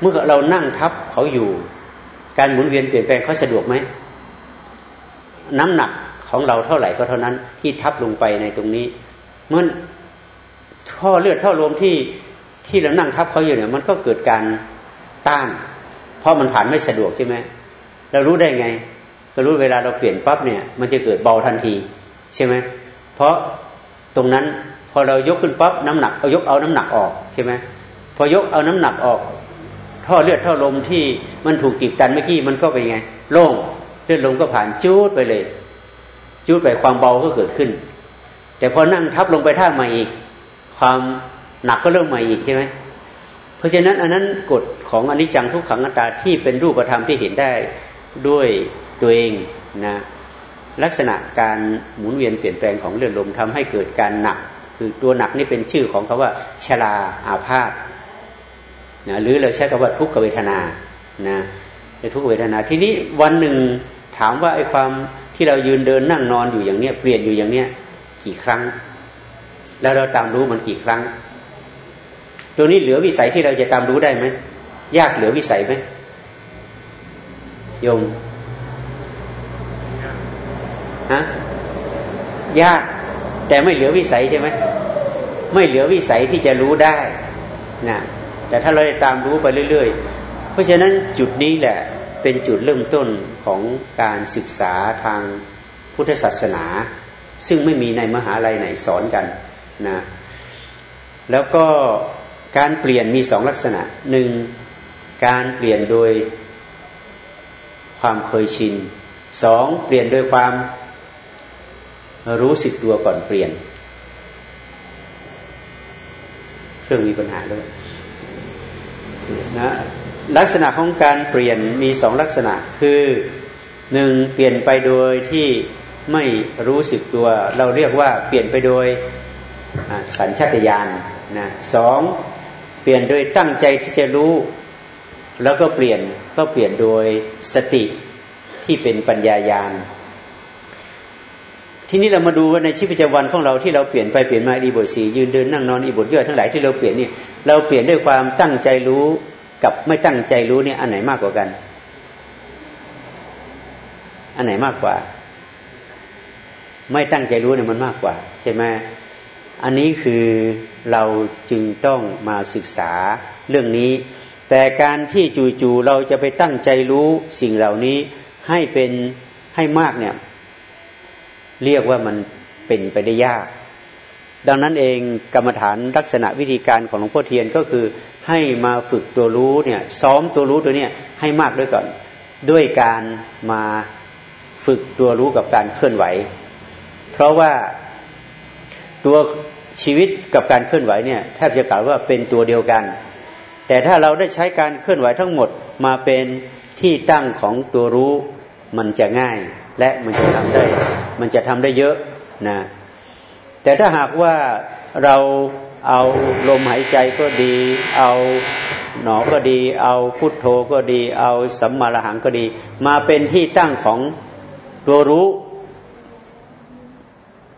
เมื่อเรานั่งทับเขาอยู่ การหมุนเวียนเปลี่ยนแปลงเขาสะดวกไหมน้ำหนักของเราเท่าไหร่ก็เท่านั้น ที่ทับลงไปในตรงนี้เมันท่อเลือดท่อลมที่ที่เรานั่งทับเขาอยู่เนี่ย มันก็เกิดการต้าน เพราะมันผ่านไม่สะดวกใช่ไหมเรารู้ได้ไง ก็รู้เวลาเราเปลี่ยนปั๊บเนี่ย มันจะเกิดเบาทันที ใช่ไหมเพราะตรงนั้นพอเรายกขึ้นปั๊บน้ำหนักเอายกเอาน้ำหนักออกใช่ไหมพอยกเอาน้ำหนักออก ท่อเลือดท่อลมที่มันถูกกีบตันเมื่อกี้มันก็ไปไง โล่งเลือดลมก็ผ่านจูดไปเลย จูดไปความเบาก็เกิดขึ้น แต่พอนั่งทับลงไปท่าใหม่อีก ความหนักก็เริ่มใหม่อีกใช่ไหมเพราะฉะนั้นอันนั้นกฎของอนิจจังทุกขังอัตตาที่เป็นรูปธรรมที่เห็นได้ด้วยตัวเองนะ ลักษณะการหมุนเวียนเปลี่ยนแปลงของเลือดลมทำให้เกิดการหนัก คือตัวหนักนี่เป็นชื่อของคาว่าชราอาพาธนะหรือเราใช้คำว่าทุกขเวทนานะในทุกขเวทนาทีนี้วันหนึ่งถามว่าไอ้ความที่เรายืนเดินนั่งนอนอยู่อย่างเนี้ยเปลี่ยนอยู่อย่างเนี้ยกี่ครั้ง แล้วเราตามรู้มันกี่ครั้ง ตัวนี้เหลือวิสัยที่เราจะตามรู้ได้ไหมยากเหลือวิสัยไหมโยม ฮะยาก แต่ไม่เหลือวิสัยใช่ไหมไม่เหลือวิสัยที่จะรู้ได้นะแต่ถ้าเราได้ตามรู้ไปเรื่อย ๆ เพราะฉะนั้นจุดนี้แหละเป็นจุดเริ่มต้นของการศึกษาทางพุทธศาสนา ซึ่งไม่มีในมหาลัยไหนสอนกันนะแล้วก็การเปลี่ยนมีสองลักษณะหนึ่งการเปลี่ยนโดยความเคยชินสองเปลี่ยนโดยความ รู้สึกตัวก่อนเปลี่ยน เครื่องมีปัญหาด้วยนะลักษณะของการเปลี่ยนมีสองลักษณะคือหนึ่งเปลี่ยนไปโดยที่ไม่รู้สึกตัว เราเรียกว่าเปลี่ยนไปโดยสัญชาตญาณนะสองเปลี่ยนโดยตั้งใจที่จะรู้ แล้วก็เปลี่ยนก็เปลี่ยนโดยสติที่เป็นปัญญายาณ ทีนี้เรามาดูว่าในชีวิตประจำวันของเราที่เราเปลี่ยนไปเปลี่ยนมาอีบทสียืนเดินนั่งนอนอีบทย่อยทั้งหลายที่เราเปลี่ยนนี่เราเปลี่ยนด้วยความตั้งใจรู้กับไม่ตั้งใจรู้เนี่ยอันไหนมากกว่ากัน อันไหนมากกว่า ไม่ตั้งใจรู้เนี่ยมันมากกว่า ใช่ไหมอันนี้คือเราจึงต้องมาศึกษาเรื่องนี้ แต่การที่จู่ๆเราจะไปตั้งใจรู้สิ่งเหล่านี้ให้เป็นให้มากเนี่ย เรียกว่ามันเป็นไปได้ยาก ดังนั้นเองกรรมฐานลักษณะวิธีการของหลวงพ่อเทียนก็คือให้มาฝึกตัวรู้เนี่ยซ้อมตัวรู้ตัวเนี้ยให้มากด้วยก่อน ด้วยการมาฝึกตัวรู้กับการเคลื่อนไหว เพราะว่าตัวชีวิตกับการเคลื่อนไหวเนี่ยแทบจะกล่าวว่าเป็นตัวเดียวกัน แต่ถ้าเราได้ใช้การเคลื่อนไหวทั้งหมดมาเป็นที่ตั้งของตัวรู้มันจะง่าย และมันจะทำได้ มันจะทำได้เยอะนะแต่ถ้าหากว่าเราเอาลมหายใจก็ดี เอาหนอก็ดี เอาพุทโธก็ดี เอาสัมมาระหังก็ดี มาเป็นที่ตั้งของตัวรู้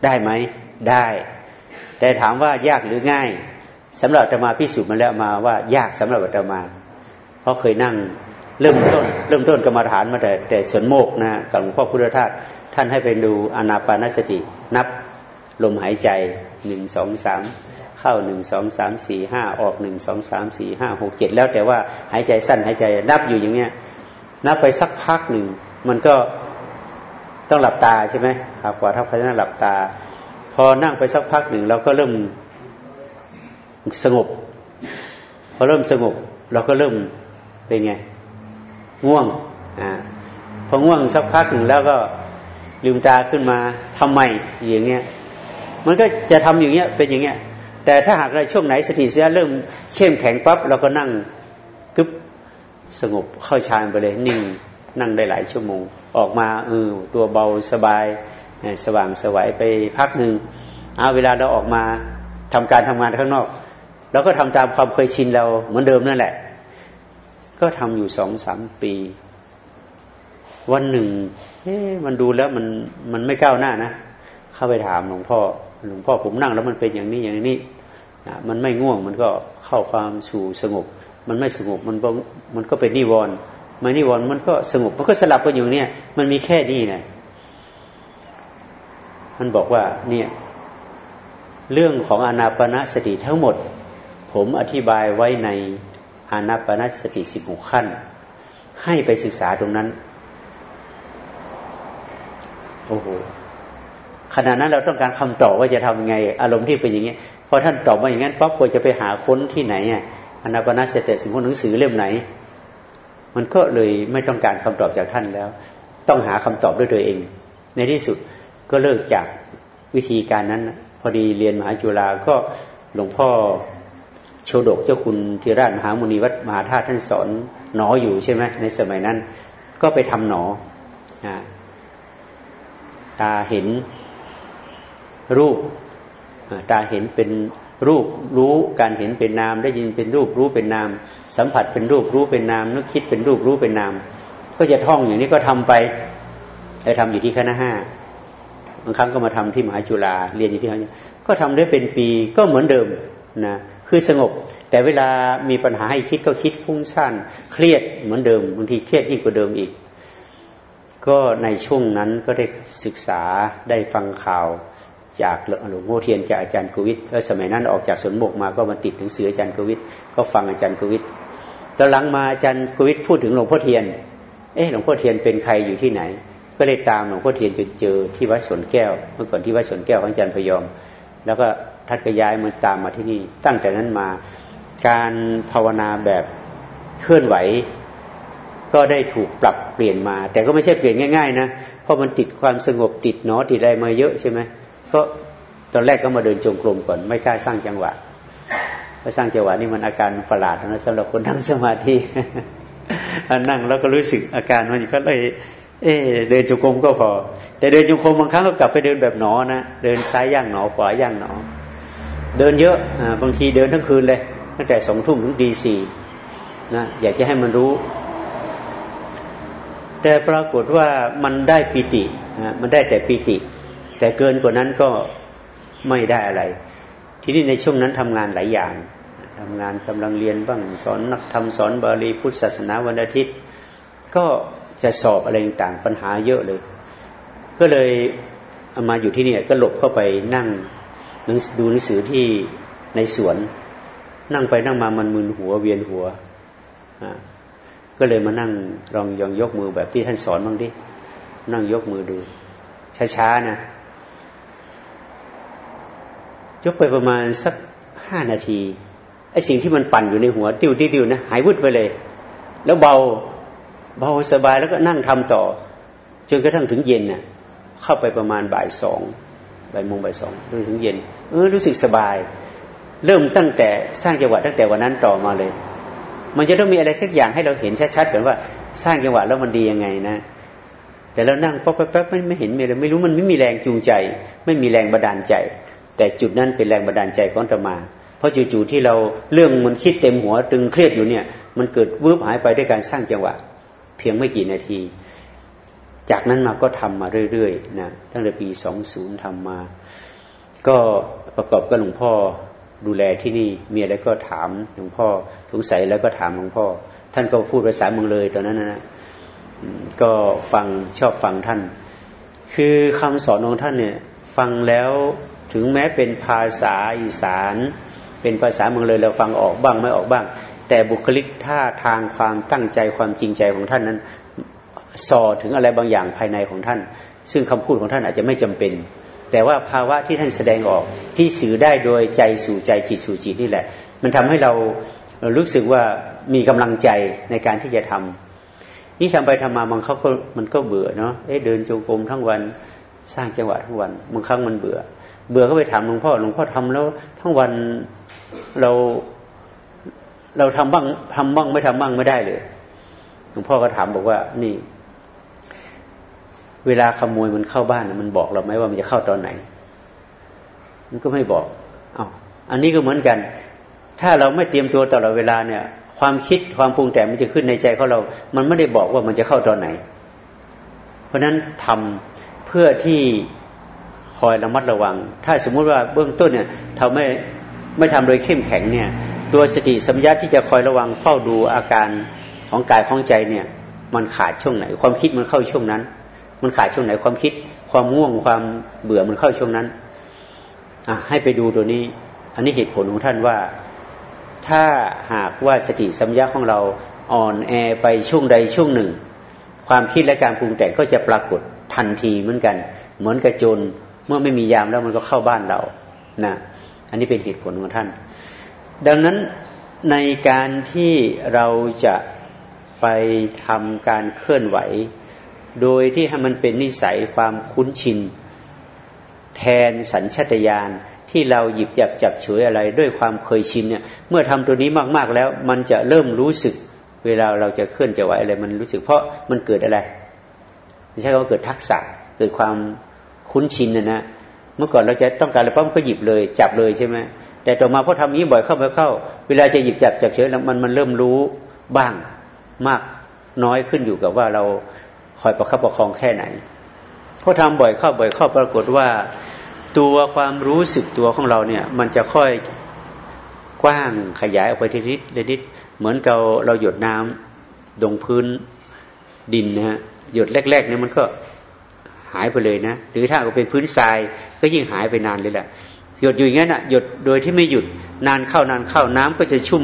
ได้ไหมได้ แต่ถามว่ายากหรือง่ายสำหรับอาตมาพิสูจน์มาแล้วมาว่ายากสำหรับอาตมา เพราะเคยนั่ง เริ่มต้นเริ่มต้นกรรมฐานมาแต่แต่สวนโมกนะกับหลวงพ่อพุทธทาสท่านให้ไปดูอนาปานสติ นับลมหายใจหนึ่งสองสามเข้าหนึ่งสองสามสี่ห้าออกหนึ่งสองสามสี่ห้าหกเจ็ดแล้วแต่ว่าหายใจสั้นหายใจนับอยู่อย่างเงี้ยนับไปสักพักหนึ่ง มันก็ต้องหลับตาใช่ไหมครับกว่าถ้าพนักหลับตา พอนั่งไปสักพักหนึ่งเราก็เริ่มสงบ พอเริ่มสงบ เราก็เริ่มเป็นไง ง่วงอ่าพอง่วงสักพักหนึ่งแล้วก็ลืมตาขึ้นมาทำไมอย่างเงี้ย มันก็จะทำอย่างเงี้ยเป็นอย่างเงี้ย แต่ถ้าหากเราช่วงไหนสติเสียเริ่มเข้มแข็งปั๊บเราก็นั่งกึบสงบเข้าฌานไปเลยนิ่งนั่งได้หลายชั่วโมง ออกมาเออตัวเบาสบายสว่างสวัยไปพักหนึ่งเอาเวลาเราออกมาทำการทำงานข้างนอกเราก็ทำตามความเคยชินเราเหมือนเดิมนั่นแหละ ก็ทำอยู่สองสามปี วันหนึ่งเอ๊มันดูแล้วมันมันไม่ก้าวหน้านะเข้าไปถามหลวงพ่อหลวงพ่อผมนั่งแล้วมันเป็นอย่างนี้อย่างนี้มันไม่ง่วงมันก็เข้าความสู่สงบ มันไม่สงบมันก็มันก็เป็นนิวรณ์มานิวรณ์มันก็สงบ มันก็สลับกันอยู่เนี่ย มันมีแค่นี้นะมันบอกว่าเนี่ยเรื่องของอนาปนาสติทั้งหมด ผมอธิบายไว้ใน อานาปนสติสิบหกขั้น ให้ไปศึกษาตรงนั้น โอ้โหขณะนั้นเราต้องการคำตอบว่าจะทำไง อารมณ์ที่เป็นอย่างนี้พอท่านตอบมาอย่างนั้นปั๊บควรจะไปหาค้นที่ไหนอะอนาปนสติสิบหกหนังสือเล่มไหน มันก็เลยไม่ต้องการคำตอบจากท่านแล้ว ต้องหาคำตอบด้วยตัวเอง ในที่สุดก็เลิกจากวิธีการนั้น พอดีเรียนมหาจุฬาก็หลวงพ่อ โชดกเจ้าคุณธีราชมหามุนีวัดมหาธาตุท่านสอนหนออยู่ใช่ไหมในสมัยนั้น ก็ไปทำหนอตาเห็นรูปตาเห็นเป็นรูปรู้การเห็นเป็นนาม ได้ยินเป็นรูปรู้เป็นนาม สัมผัสเป็นรูปรู้เป็นนามนึกคิดเป็นรูปรู้เป็นนาม ก็จะท่องอย่างนี้ก็ทำไปไปทำอยู่ที่คณะห้าบางครั้งก็มาทำที่มหาจุฬาเรียนอยู่ที่เขาก็ทำได้เป็นปีก็เหมือนเดิมนะ คือสงบ แต่เวลามีปัญหาให้คิดก็คิดฟุ้งซ่านเครียดเหมือนเดิมบางทีเครียดยิ่งกว่าเดิมอีก ก็ในช่วงนั้นก็ได้ศึกษาได้ฟังข่าวจากหลวงพ่อเทียนจากอาจารย์กวิทแล้วสมัยนั้นออกจากสวนบกมาก็มาติดถึงเสืออาจารย์กวิทก็ฟังอาจารย์กวิทตอนหลังมาอาจารย์กวิทพูดถึงหลวงพ่อเทียน เอ๊ะหลวงพ่อเทียนเป็นใครอยู่ที่ไหน ก็เลยตามหลวงพ่อเทียนจนเจอที่วัดสวนแก้ว เมื่อก่อนที่วัดสวนแก้วของอาจารย์พยอม แล้วก็ ทัดกระย้ายมันตามมาที่นี่ ตั้งแต่นั้นมาการภาวนาแบบเคลื่อนไหว ก็ได้ถูกปรับเปลี่ยนมา แต่ก็ไม่ใช่เปลี่ยนง่าย ๆ นะเพราะมันติดความสงบติดหนอติดอะไรมาเยอะใช่ไหมก็ตอนแรกก็มาเดินจงกรมก่อนไม่กล้าสร้างจังหวะพอสร้างจังหวะนี่มันอาการประหลาดนะสำหรับคนนั่งสมาธินั่งแล้วก็รู้สึกอาการมันก็เลย เออเดินจุกรมก็พอ แต่เดินจุกรมบางครั้งก็กลับไปเดินแบบหนอนะเดินซ้ายย่างหนอขวาย่างหนอ เดินเยอะบางทีเดินทั้งคืนเลยตั้งแต่สองทุ่มถึงดีสี่นะอยากจะให้มันรู้ แต่ปรากฏว่ามันได้ปิตินะมันได้แต่ปิติ แต่เกินกว่านั้นก็ไม่ได้อะไร ทีนี้ในช่วงนั้นทำงานหลายอย่างทำงานกำลังเรียนบ้างสอนนักธรรมสอนบาลีพุทธศาสนาวันอาทิตย์ ก็จะสอบอะไรต่างปัญหาเยอะเลย ก็เลยเอามาอยู่ที่นี่ก็หลบเข้าไปนั่ง ดูหนังสือที่ในสวน นั่งไปนั่งมามันมึนหัวเวียนหัวก็เลยมานั่งลองยองยกมือแบบที่ท่านสอนบ้างดินั่งยกมือดู ช้าๆนะ ยกไปประมาณสักห้านาทีไอ้สิ่งที่มันปั่นอยู่ในหัว ติ้วติ้วนะหายวุดไปเลย แล้วเบาเบาสบายแล้วก็นั่งทำต่อ จนกระทั่งถึงเย็นน่ะเข้าไปประมาณบ่ายสองบ่ายโมงบ่ายสองจนถึงเย็น เออรู้สึกสบาย เริ่มตั้งแต่สร้างจังหวะตั้งแต่วันนั้นต่อมาเลย มันจะต้องมีอะไรสักอย่างให้เราเห็นชัดๆก่อนว่าสร้างจังหวะแล้วมันดียังไงนะ แต่เรานั่งป๊อปแป๊บไม่ไม่เห็นมีอะไรไม่รู้มันไม่มีแรงจูงใจ ไม่มีแรงบันดาลใจ แต่จุดนั้นเป็นแรงบันดาลใจของธรรมา เพราะจู่ๆที่เราเรื่องมันคิดเต็มหัวตึงเครียดอยู่เนี่ย มันเกิดวืบหายไปด้วยการสร้างจังหวะ เพียงไม่กี่นาที จากนั้นมาก็ทำมาเรื่อยๆนะตั้งแต่ปีสองศูนย์ทำมา ก็ ประกอบกับหลวงพ่อดูแลที่นี่มีอะไรก็ถามหลวงพ่อสงสัยแล้วก็ถามหลวงพ่อ ท่านก็พูดภาษาเมืองเลยตอนนั้นนะก็ฟังชอบฟังท่าน คือคำสอนของท่านเนี่ยฟังแล้วถึงแม้เป็นภาษาอีสาน เป็นภาษาเมืองเลยเราฟังออกบ้างไม่ออกบ้าง แต่บุคลิกท่าทางความตั้งใจความจริงใจของท่านนั้นสอถึงอะไรบางอย่างภายในของท่าน ซึ่งคำพูดของท่านอาจจะไม่จำเป็น แต่ว่าภาวะที่ท่านแสดงออกที่สื่อได้โดยใจสู่ใจจิตสู่จิตนี่แหละ มันทำให้เรารู้สึกว่ามีกำลังใจในการที่จะทำนี่ทำไปทำมาบางเขาก็มันก็เบื่อเนาะเอ๊ะเดินจงกรมทั้งวันสร้างจังหวะทั้งวันบางครั้งมันเบื่อ เบื่อก็ไปถามหลวงพ่อหลวงพ่อทำแล้วทั้งวันเราเราทำบ้างทำบ้างไม่ทำบ้างไม่ได้เลยหลวงพ่อก็ถามบอกว่านี่ เวลาขโมยมันเข้าบ้านมันบอกเราไหมว่ามันจะเข้าตอนไหน มันก็ไม่บอกอา้าอันนี้ก็เหมือนกัน ถ้าเราไม่เตรียมตัวตลอดเวลาเนี่ย ความคิดความปรุงแต่งมันจะขึ้นในใจของเรา มันไม่ได้บอกว่ามันจะเข้าตอนไหน เพราะนั้นทำเพื่อที่คอยระมัดระวัง ถ้าสมมุติว่าเบื้องต้นเนี่ยทำไม่ไม่ทำโดยเข้มแข็งเนี่ย ตัวสติสัมยาที่จะคอยระวังเฝ้าดูอาการของกายของใจเนี่ย มันขาดช่วงไหน ความคิดมันเข้าช่วงนั้น มันขาดช่วงไหนความคิด ความง่วงความเบื่อมันเข้าช่วงนั้นอะให้ไปดูตัวนี้ อันนี้เหตุผลของท่านว่า ถ้าหากว่าสติสัมยาของเราอ่อนแอไปช่วงใดช่วงหนึ่ง ความคิดและการปรุงแต่งก็จะปรากฏทันทีเหมือนกัน เหมือนกระโจนเมื่อไม่มียามแล้วมันก็เข้าบ้านเรานะอันนี้เป็นเหตุผลของท่าน ดังนั้นในการที่เราจะไปทำการเคลื่อนไหว โดยที่ให้มันเป็นนิสัยความคุ้นชิน แทนสัญชตาตญาณที่เราหยิบจับจับฉวยอะไรด้วยความเคยชินเนี่ย เมื่อทำตัวนี้มากๆแล้ว มันจะเริ่มรู้สึก เวลาเราจะเคลื่อนจะไหวอะไรมันรู้สึกเพราะมันเกิดอะไรไม่ใช่ว่าเกิดทักษะเกิดความคุ้นชินนะนะเมื่อก่อนเราจะต้องการอะไรปั๊มก็หยิบเลยจับเลยใช่ไหมแต่ต่อมาพอทำนี้บ่อยเข้าไปเข้า เวลาจะหยิบจับจับเฉยแล้วมันมันเริ่มรู้บ้างมากน้อยขึ้นอยู่กับว่าเรา คอยประคับประคองแค่ไหนพอทำบ่อยเข้าบ่อยเข้าปรากฏว่า ตัวความรู้สึกตัวของเราเนี่ย มันจะค่อยกว้างขยายออกไปทีนิดเนิดเหมือนกับเราหยดน้ำลงพื้นดินนะฮะหยดแรกๆเนี่ยมันก็หายไปเลยนะ หรือถ้าเอาเป็นพื้นทรายก็ยิ่งหายไปนานเลยแหละหยดอยู่อย่างนั้นอะหยดโดยที่ไม่หยุดนานเข้านานเข้าน้ำก็จะชุ่ม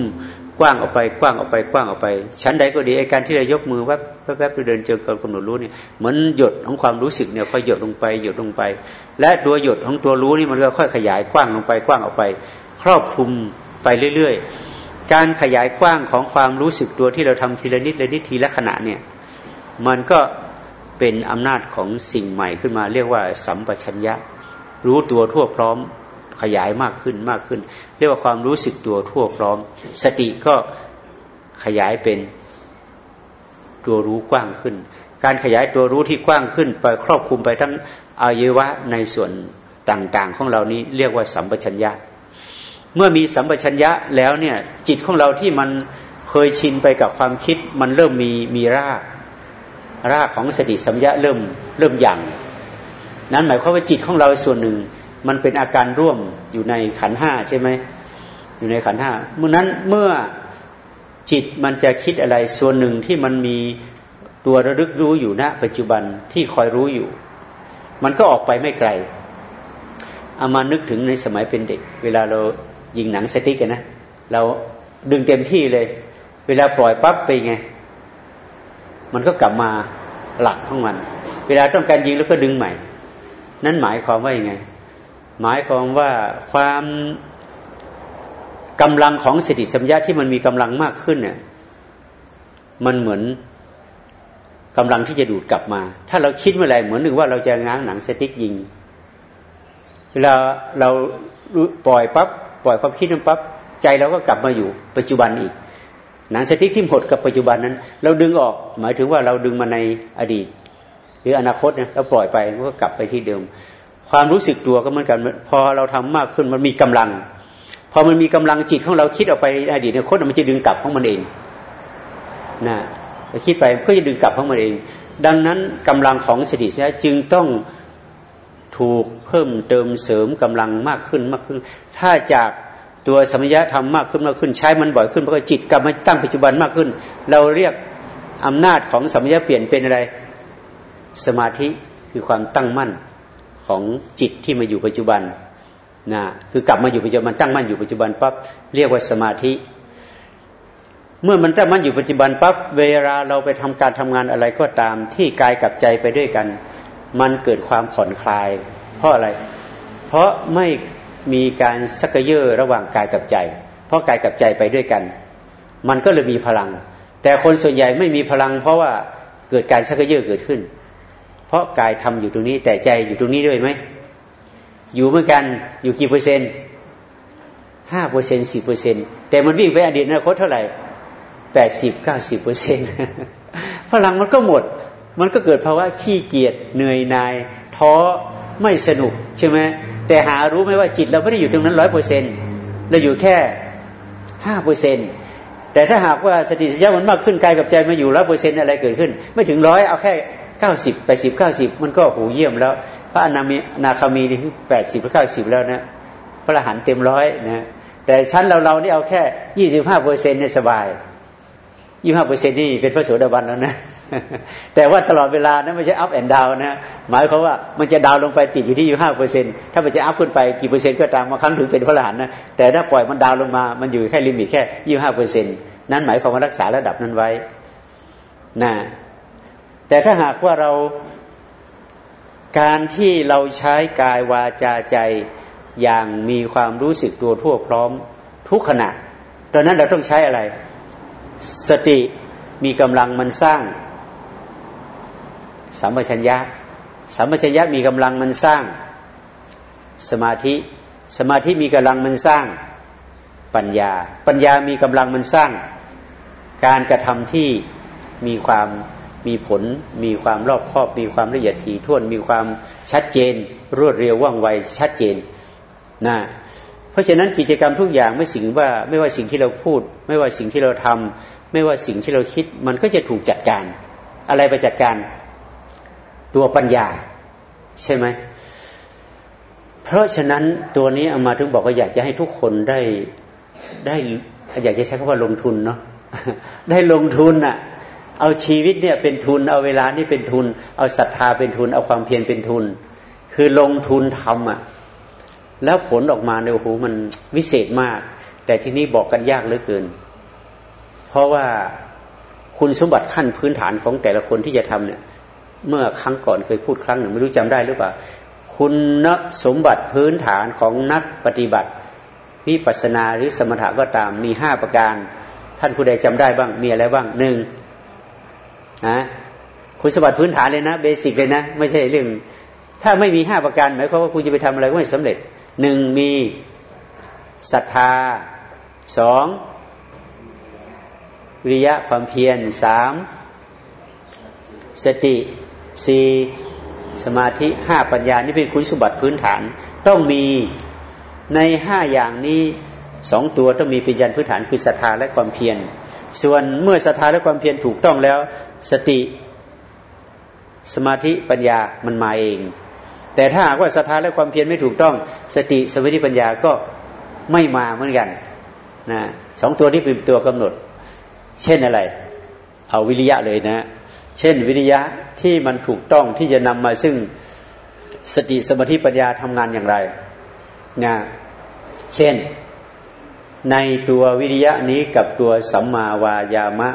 กว้างออกไปกว้างออกไปกว้างออกไป ชั้นใดก็ดีไอการที่เรายกมือแวบแวบไปเดินเจอการกำหนดรู้เนี่ยเหมือนหยดของความรู้สึกเนี่ยค่อยหยดลงไปหยดลงไป และตัวหยดของตัวรู้นี่มันก็ค่อยขยายกว้างลงไปกว้างออกไป ครอบคลุมไปเรื่อยๆ การขยายกว้างของความรู้สึกตัวที่เราทำทีละนิดละนิดทีละขณะเนี่ยมันก็เป็นอำนาจของสิ่งใหม่ขึ้นมา เรียกว่า สัมปชัญญะ รู้ตัวทั่วพร้อม ขยายมากขึ้นมากขึ้น เรียกว่าความรู้สึกตัวทั่วพร้อม สติก็ขยายเป็นตัวรู้กว้างขึ้น การขยายตัวรู้ที่กว้างขึ้น ไปครอบคลุมไปทั้งอายวะในส่วนต่างๆ ของเรานี้เรียกว่าสัมปชัญญะ เมื่อมีสัมปชัญญะแล้วเนี่ยจิตของเราที่มันเคยชินไปกับความคิด มันเริ่มมีมีรากรากของสติสัมยาเริ่มเริ่มหยั่งนั้นหมายความว่าจิตของเราส่วนหนึ่ง มันเป็นอาการร่วมอยู่ในขันห้าใช่ไหมอยู่ในขันห้าเมื่อนั้นเมื่อจิตมันจะคิดอะไรส่วนหนึ่งที่มันมีตัวระลึกรู้อยู่ณปัจจุบันที่คอยรู้อยู่ มันก็ออกไปไม่ไกลเอามานึกถึงในสมัยเป็นเด็ก เวลาเรายิงหนังสติ๊กกันนะเราดึงเต็มที่เลย เวลาปล่อยปั๊บไปไง มันก็กลับมาหลักของมัน เวลาต้องการยิงแล้วก็ดึงใหม่ นั้นหมายความว่ายังไง หมายความว่าความกำลังของสติสัมยาที่มันมีกำลังมากขึ้นเนี่ยมันเหมือนกำลังที่จะดูดกลับมา ถ้าเราคิดเมื่อไรเหมือนหนึ่งว่าเราจะง้างหนังสติ๊กยิงเวลาเราปล่อยปับ๊บปล่อยความคิดนั้นปับ๊บใจเราก็กลับมาอยู่ปัจจุบันอีก หนังสติ๊กที่หดกับปัจจุบันนั้น เราดึงออก หมายถึงว่าเราดึงมาในอดีต หรืออนาคตเนี่ยเราปล่อยไปมันก็กลับไปที่เดิม ความรู้สึกตัวก็เหมือนกัน พอเราทำมากขึ้นมันมีกำลัง พอมันมีกำลังจิตของเราคิดออกไปอดีตอนคตมันจะดึงกลับของมันเองนะคิดไปก็จะดึงกลับของมันเอง ดังนั้นกำลังของสติสัจึงต้องถูกเพิ่มเติมเสริมกำลังมากขึ้นมากขึ้น ถ้าจากตัวสมัญญาทำมากขึ้นมากขึ้น ใช้มันบ่อยขึ้นเพราะจิตกลับมาตั้งปัจจุบันมากขึ้น เราเรียกอำนาจของสมัญญาเปลี่ยนเป็นอะไร สมาธิคือความตั้งมั่น ของจิตที่มาอยู่ปัจจุบันนะคือกลับมาอยู่ปัจจุบันตั้งมั่นอยู่ปัจจุบันปั๊บเรียกว่าสมาธิ เมื่อมันตั้งมั่นอยู่ปัจจุบันปั๊บเวลาเราไปทำการทำงานอะไรก็ตามที่กายกับใจไปด้วยกัน มันเกิดความผ่อนคลาย เพราะอะไร เพราะไม่มีการสักเยอระหว่างกายกับใจ เพราะกายกับใจไปด้วยกัน มันก็เลยมีพลัง แต่คนส่วนใหญ่ไม่มีพลัง เพราะว่าเกิดการสักเยอะเกิดขึ้น ราะกายทำอยู่ตรงนี้ แต่ใจอยู่ตรงนี้ด้วยไหม อยู่เหมือนกันอยู่กี่เปอร์เซ็นต์ห้าเปอร์เซ็นสิบเปอร์เซ็นตแต่มันวิ่งไปอดีตอนาคตเท่าไหร่แปดสิบเก้าสิบเปอร์เซ็นตพลังมันก็หมด มันก็เกิดภาวะขี้เกียจเหนื่อยนาย ท้อไม่สนุกใช่ไหมแต่หารู้ไหมว่าจิตเราไม่ได้อยู่ตรงนั้นร้อยเปอร์เซ็นต์เราอยู่แค่ห้าเปอร์เซ็นต์แต่ถ้าหากว่าสติสัมยามันมากขึ้นกายกับใจมาอยู่ร้อยเปอร์เซ็นต์อะไรเกิดขึ้น ไม่ถึงร้อยเอาแค่ เก้าสิบแปดสิบเก้าสิบมันก็โหเยี่ยมแล้ว พระอนามีนาคามีนี่แปดสิบเก้าสิบแล้วนะพระอรหันต์เต็มร้อยนะแต่ชั้นเราเรานี่เอาแค่ยี่สิบห้าเปอร์เซ็นต์เนี่ยสบายยี่ห้าเปอร์เซ็นต์นี่เป็นพระโสดาบันแล้วนะแต่ว่าตลอดเวลานะไม่ใช่ up and down นะหมายความว่ามันจะดาวลงไปติดอยู่ที่ยี่ห้าเปอร์เซ็นต์ถ้ามันจะอัพขึ้นไปกี่เปอร์เซ็นต์ก็ตามบางครั้งถึงเป็นพระรหันนะแต่ถ้าปล่อยมันดาวลงมามันอยู่แค่ลิมิตแค่ยี่ห้าเปอร์เซ็นต์นั้นหมายความว่ารักษาระดับนั้นไว้นะ แต่ถ้าหากว่าเราการที่เราใช้กายวาจาใจอย่างมีความรู้สึกตัวทั่วพร้อมทุกขณะ ตอนนั้นเราต้องใช้อะไร สติมีกำลังมันสร้างสัมปชัญญะสัมปชัญญะมีกำลังมันสร้าง สมาธิ สมาธิมีกำลังมันสร้าง ปัญญา ปัญญามีกำลังมันสร้าง การกระทำที่มีความ มีผล มีความรอบคอบมีความละเอียดถี่ถ้วนมีความชัดเจน รวดเร็วว่องไวชัดเจนนะเพราะฉะนั้นกิจกรรมทุกอย่างไม่สิ่งว่าไม่ว่าสิ่งที่เราพูด ไม่ว่าสิ่งที่เราทำไม่ว่าสิ่งที่เราคิด มันก็จะถูกจัดการ อะไรไปจัดการ ตัวปัญญา ใช่ไหมเพราะฉะนั้นตัวนี้เอามาถึงบอกว่าอยากจะให้ทุกคนได้ได้อยากจะใช้คำว่าลงทุนเนาะได้ลงทุนอะ่ะ เอาชีวิตเนี่ยเป็นทุน เอาเวลานี่เป็นทุน เอาศรัทธาเป็นทุน เอาความเพียรเป็นทุน คือลงทุนทำอะ แล้วผลออกมาเนี่ยโอ้โหมันวิเศษมาก แต่ที่นี้บอกกันยากเหลือเกิน เพราะว่าคุณสมบัติขั้นพื้นฐานของแต่ละคนที่จะทำเนี่ย เมื่อครั้งก่อนเคยพูดครั้งหนึ่งไม่รู้จำได้หรือเปล่า คุณสมบัติพื้นฐานของนักปฏิบัติวิปัสนาหรือสมถะก็ตามมีห้าประการ ท่านผู้ใดจำได้บ้างมีอะไรบ้างหนึ่ง นะคุณสมบัติพื้นฐานเลยนะเบสิกเลยนะ ไม่ใช่เรื่อง ถ้าไม่มีห้าประการหมายความว่าคุณจะไปทำอะไรก็ไม่สำเร็จหนึ่งมีศรัทธาสองวิริยะความเพียรสามสติสี่สมาธิห้าปัญญานี่เป็นคุณสมบัติพื้นฐาน ต้องมีในห้าอย่างนี้สองตัวต้องมีป็นยันพื้นฐานคือศรัทธาและความเพียรส่วนเมื่อศรัทธาและความเพียรถูกต้องแล้วสติ สมาธิปัญญามันมาเอง แต่ถ้าหากว่าศรัทธาและความเพียรไม่ถูกต้อง สติสมาธิปัญญาก็ไม่มาเหมือนกันนะสองตัวนี้เป็นตัวกำหนด เช่นอะไร เอาวิริยะเลยนะ เช่นวิริยะที่มันถูกต้องที่จะนำมาซึ่งสติสมาธิปัญญาทำงานอย่างไรนะเช่นในตัววิริยะนี้กับตัวสัมมาวายามะ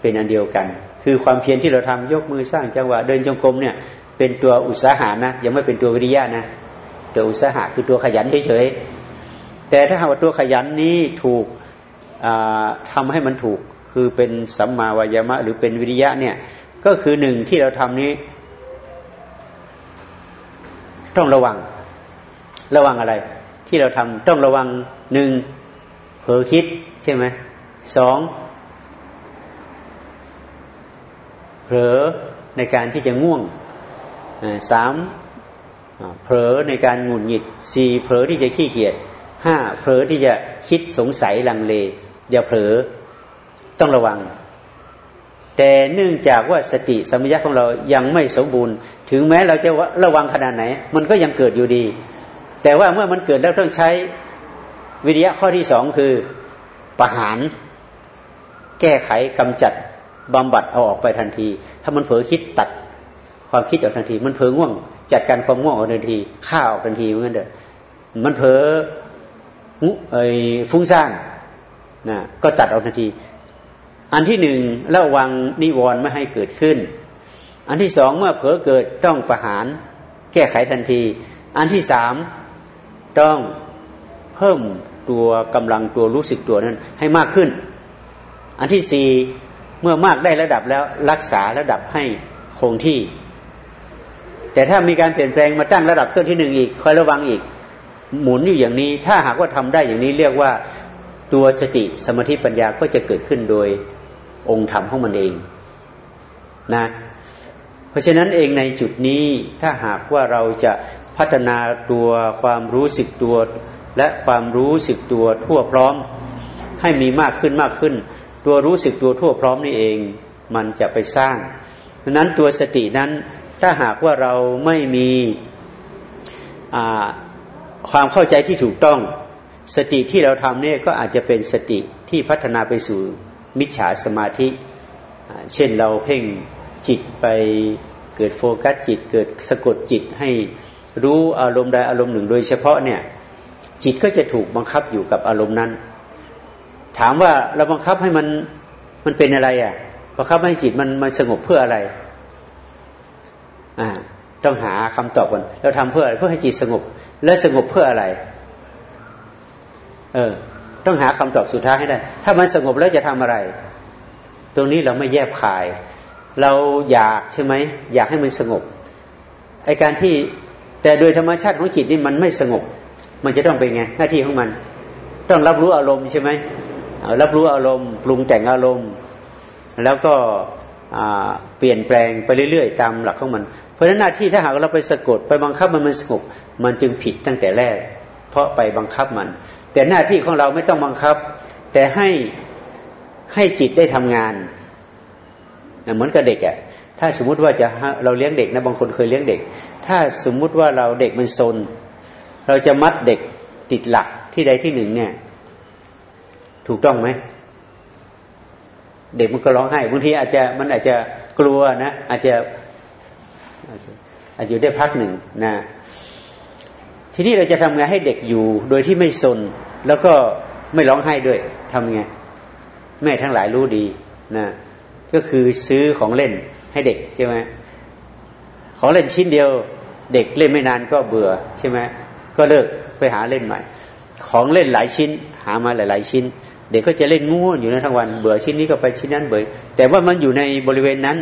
เป็นอันเดียวกัน คือความเพียรที่เราทำยกมือสร้างจังหวะเดินจงกรมเนี่ยเป็นตัวอุตสาหานะยังไม่เป็นตัววิริยะนะตัวอุตสาหะคือตัวขยันเฉยๆแต่ถ้าหากว่าตัวขยันนี้ถูกทำให้มันถูกคือเป็นสัมมาวายามะหรือเป็นวิริยะเนี่ยก็คือหนึ่งที่เราทำนี้ ต้องระวัง ระวังอะไร ที่เราทำต้องระวังหนึ่งเผลอคิดใช่ไหมสอง เผลอในการที่จะง่วงสามเผลอในการหงุดหงิดสี่เผลอที่จะขี้เกียจห้าเผลอที่จะคิดสงสัยลังเล อย่าเผลอต้องระวัง แต่เนื่องจากว่าสติสมัญญาของเรายังไม่สมบูรณ์ ถึงแม้เราจะระวังขนาดไหน มันก็ยังเกิดอยู่ดี แต่ว่าเมื่อมันเกิดแล้วต้องใช้วิริยะข้อที่สองคือประหาร แก้ไขกำจัด บำบัดเอาออกไปทันที ถ้ามันเผลอคิดตัดความคิดออกทันที มันเผลอง่วง จัดการความง่วงออกทันทีฆ่าออกทันทีเหมือนเดิมมันเผลอไอฟุ้งซ่านนะก็ตัดออกทันที อันที่หนึ่งระวังนิวรณ์ไม่ให้เกิดขึ้น อันที่สองเมื่อเผลอเกิดต้องประหาร แก้ไขทันที อันที่สามต้องเพิ่มตัวกำลังตัวรู้สึกตัวนั้นให้มากขึ้น อันที่สี่ เมื่อมากได้ระดับแล้วรักษาระดับให้คงที่ แต่ถ้ามีการเปลี่ยนแปลงมาตั้งระดับต้นที่หนึ่งอีกคอยระวังอีก หมุนอยู่อย่างนี้ ถ้าหากว่าทำได้อย่างนี้เรียกว่าตัวสติสมาธิปัญญาก็จะเกิดขึ้นโดยองค์ธรรมของมันเองนะเพราะฉะนั้นเองในจุดนี้ถ้าหากว่าเราจะพัฒนาตัวความรู้สึกตัว และความรู้สึกตัวทั่วพร้อมให้มีมากขึ้นมากขึ้น ตัวรู้สึกตัวทั่วพร้อมนี่เอง มันจะไปสร้างดังนั้นตัวสตินั้นถ้าหากว่าเราไม่มีความเข้าใจที่ถูกต้อง สติที่เราทำเนี่ยก็อาจจะเป็นสติที่พัฒนาไปสู่มิจฉาสมาธิ เช่นเราเพ่งจิตไปเกิดโฟกัสจิต เกิดสะกดจิตให้รู้อารมณ์ใดอารมณ์หนึ่งโดยเฉพาะเนี่ยจิตก็จะถูกบังคับอยู่กับอารมณ์นั้น ถามว่าเราบังคับให้มันมันเป็นอะไรอะบังคับให้จิตมันมันสงบเพื่ออะไร อ่า ต้องหาคำตอบก่อนเราทำเพื่ออะไรเพื่อให้จิตสงบ และสงบเพื่ออะไร เออ ต้องหาคำตอบสุดท้ายให้ได้ ถ้ามันสงบแล้วจะทำอะไร ตรงนี้เราไม่แยบคาย เราอยากใช่ไหมอยากให้มันสงบไอการที่แต่โดยธรรมชาติของจิตนี่มันไม่สงบ มันจะต้องเป็นไง หน้าที่ของมัน ต้องรับรู้อารมณ์ใช่ไหม รับรู้อารมณ์ ปรุงแต่งอารมณ์ แล้วก็เปลี่ยนแปลงไปเรื่อยๆ ตามหลักของมัน เพราะฉะนั้นหน้าที่ถ้าหากเราไปสะกดไปบังคับมันมันสงบมันจึงผิดตั้งแต่แรก เพราะไปบังคับมัน แต่หน้าที่ของเราไม่ต้องบังคับ แต่ให้ให้จิตได้ทำงานเหมือนกับเด็กอะถ้าสมมุติว่าจะเราเลี้ยงเด็กนะบางคนเคยเลี้ยงเด็ก ถ้าสมมุติว่าเราเด็กมันโซนเราจะมัดเด็กติดหลักที่ใดที่หนึ่งเนี่ย ถูกต้องไหม เด็กมันก็ร้องไห้บางทีอาจจะมันอาจจะกลัวนะ อาจจะ อาจจะอยู่ได้พักหนึ่งนะ ทีนี้เราจะทำไงให้เด็กอยู่โดยที่ไม่สน แล้วก็ไม่ร้องไห้ด้วยทำไงแม่ทั้งหลายรู้ดีนะก็คือซื้อของเล่นให้เด็กใช่ไหมของเล่นชิ้นเดียว เด็กเล่นไม่นานก็เบื่อใช่ไหมก็เลิกไปหาเล่นใหม่ ของเล่นหลายชิ้น หามาหลาย ๆ ชิ้น เด็กก็จะเล่นง่วนอยู่ในทั้งวัน เบื่อชิ้นนี้ก็ไปชิ้นนั้นเบื่อแต่ว่ามันอยู่ในบริเวณนั้น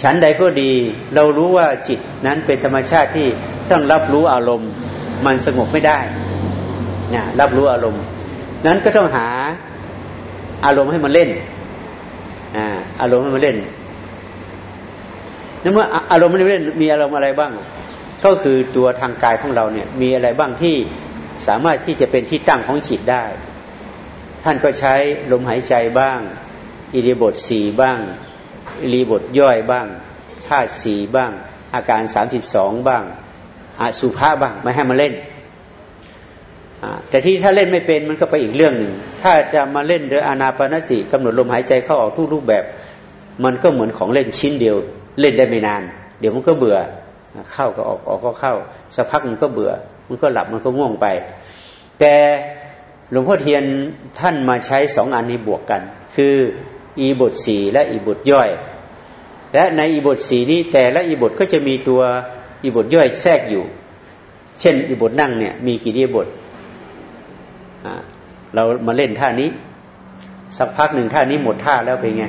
ชั้นใดก็ดี เรารู้ว่าจิตนั้นเป็นธรรมชาติที่ต้องรับรู้อารมณ์ มันสงบไม่ได้นะรับรู้อารมณ์ นั้นก็ต้องหาอารมณ์ให้มันเล่นอาอารมณ์ให้มันเล่นนั่นเมื่ออารมณ์มันเล่น มีอารมณ์อะไรบ้าง ก็คือตัวทางกายของเราเนี่ย มีอะไรบ้างที่สามารถที่จะเป็นที่ตั้งของจิตได้ ท่านก็ใช้ลมหายใจบ้าง อิริบทสีบ้างอิริบทย่อยบ้างธาสีบ้าง อาการสามสิบสองบ้างอสุภาบ้างไม่ให้มาเล่นแต่ที่ถ้าเล่นไม่เป็นมันก็ไปอีกเรื่องหนึ่ง ถ้าจะมาเล่นโดยอานาปนสีกำหนดลมหายใจเข้าออกทุกรูปแบบ มันก็เหมือนของเล่นชิ้นเดียว เล่นได้ไม่นาน เดี๋ยวมันก็เบื่อเข้าก็ออกออกก็เข้าสักพักมันก็เบื่อ มันก็หลับมันก็ง่วงไป แต่ หลวงพ่อเทียนท่านมาใช้สองอันนี้บวกกัน คืออีบทสีและอีบทย่อย และในอีบทสีนี้แต่ละอีบทก็จะมีตัวอีบทย่อยแทรกอยู่ เช่นอีบทนั่งเนี่ยมีกี่อีบทเรามาเล่นท่านี้ สักพักหนึ่งท่านี้หมดท่าแล้วเป็นไง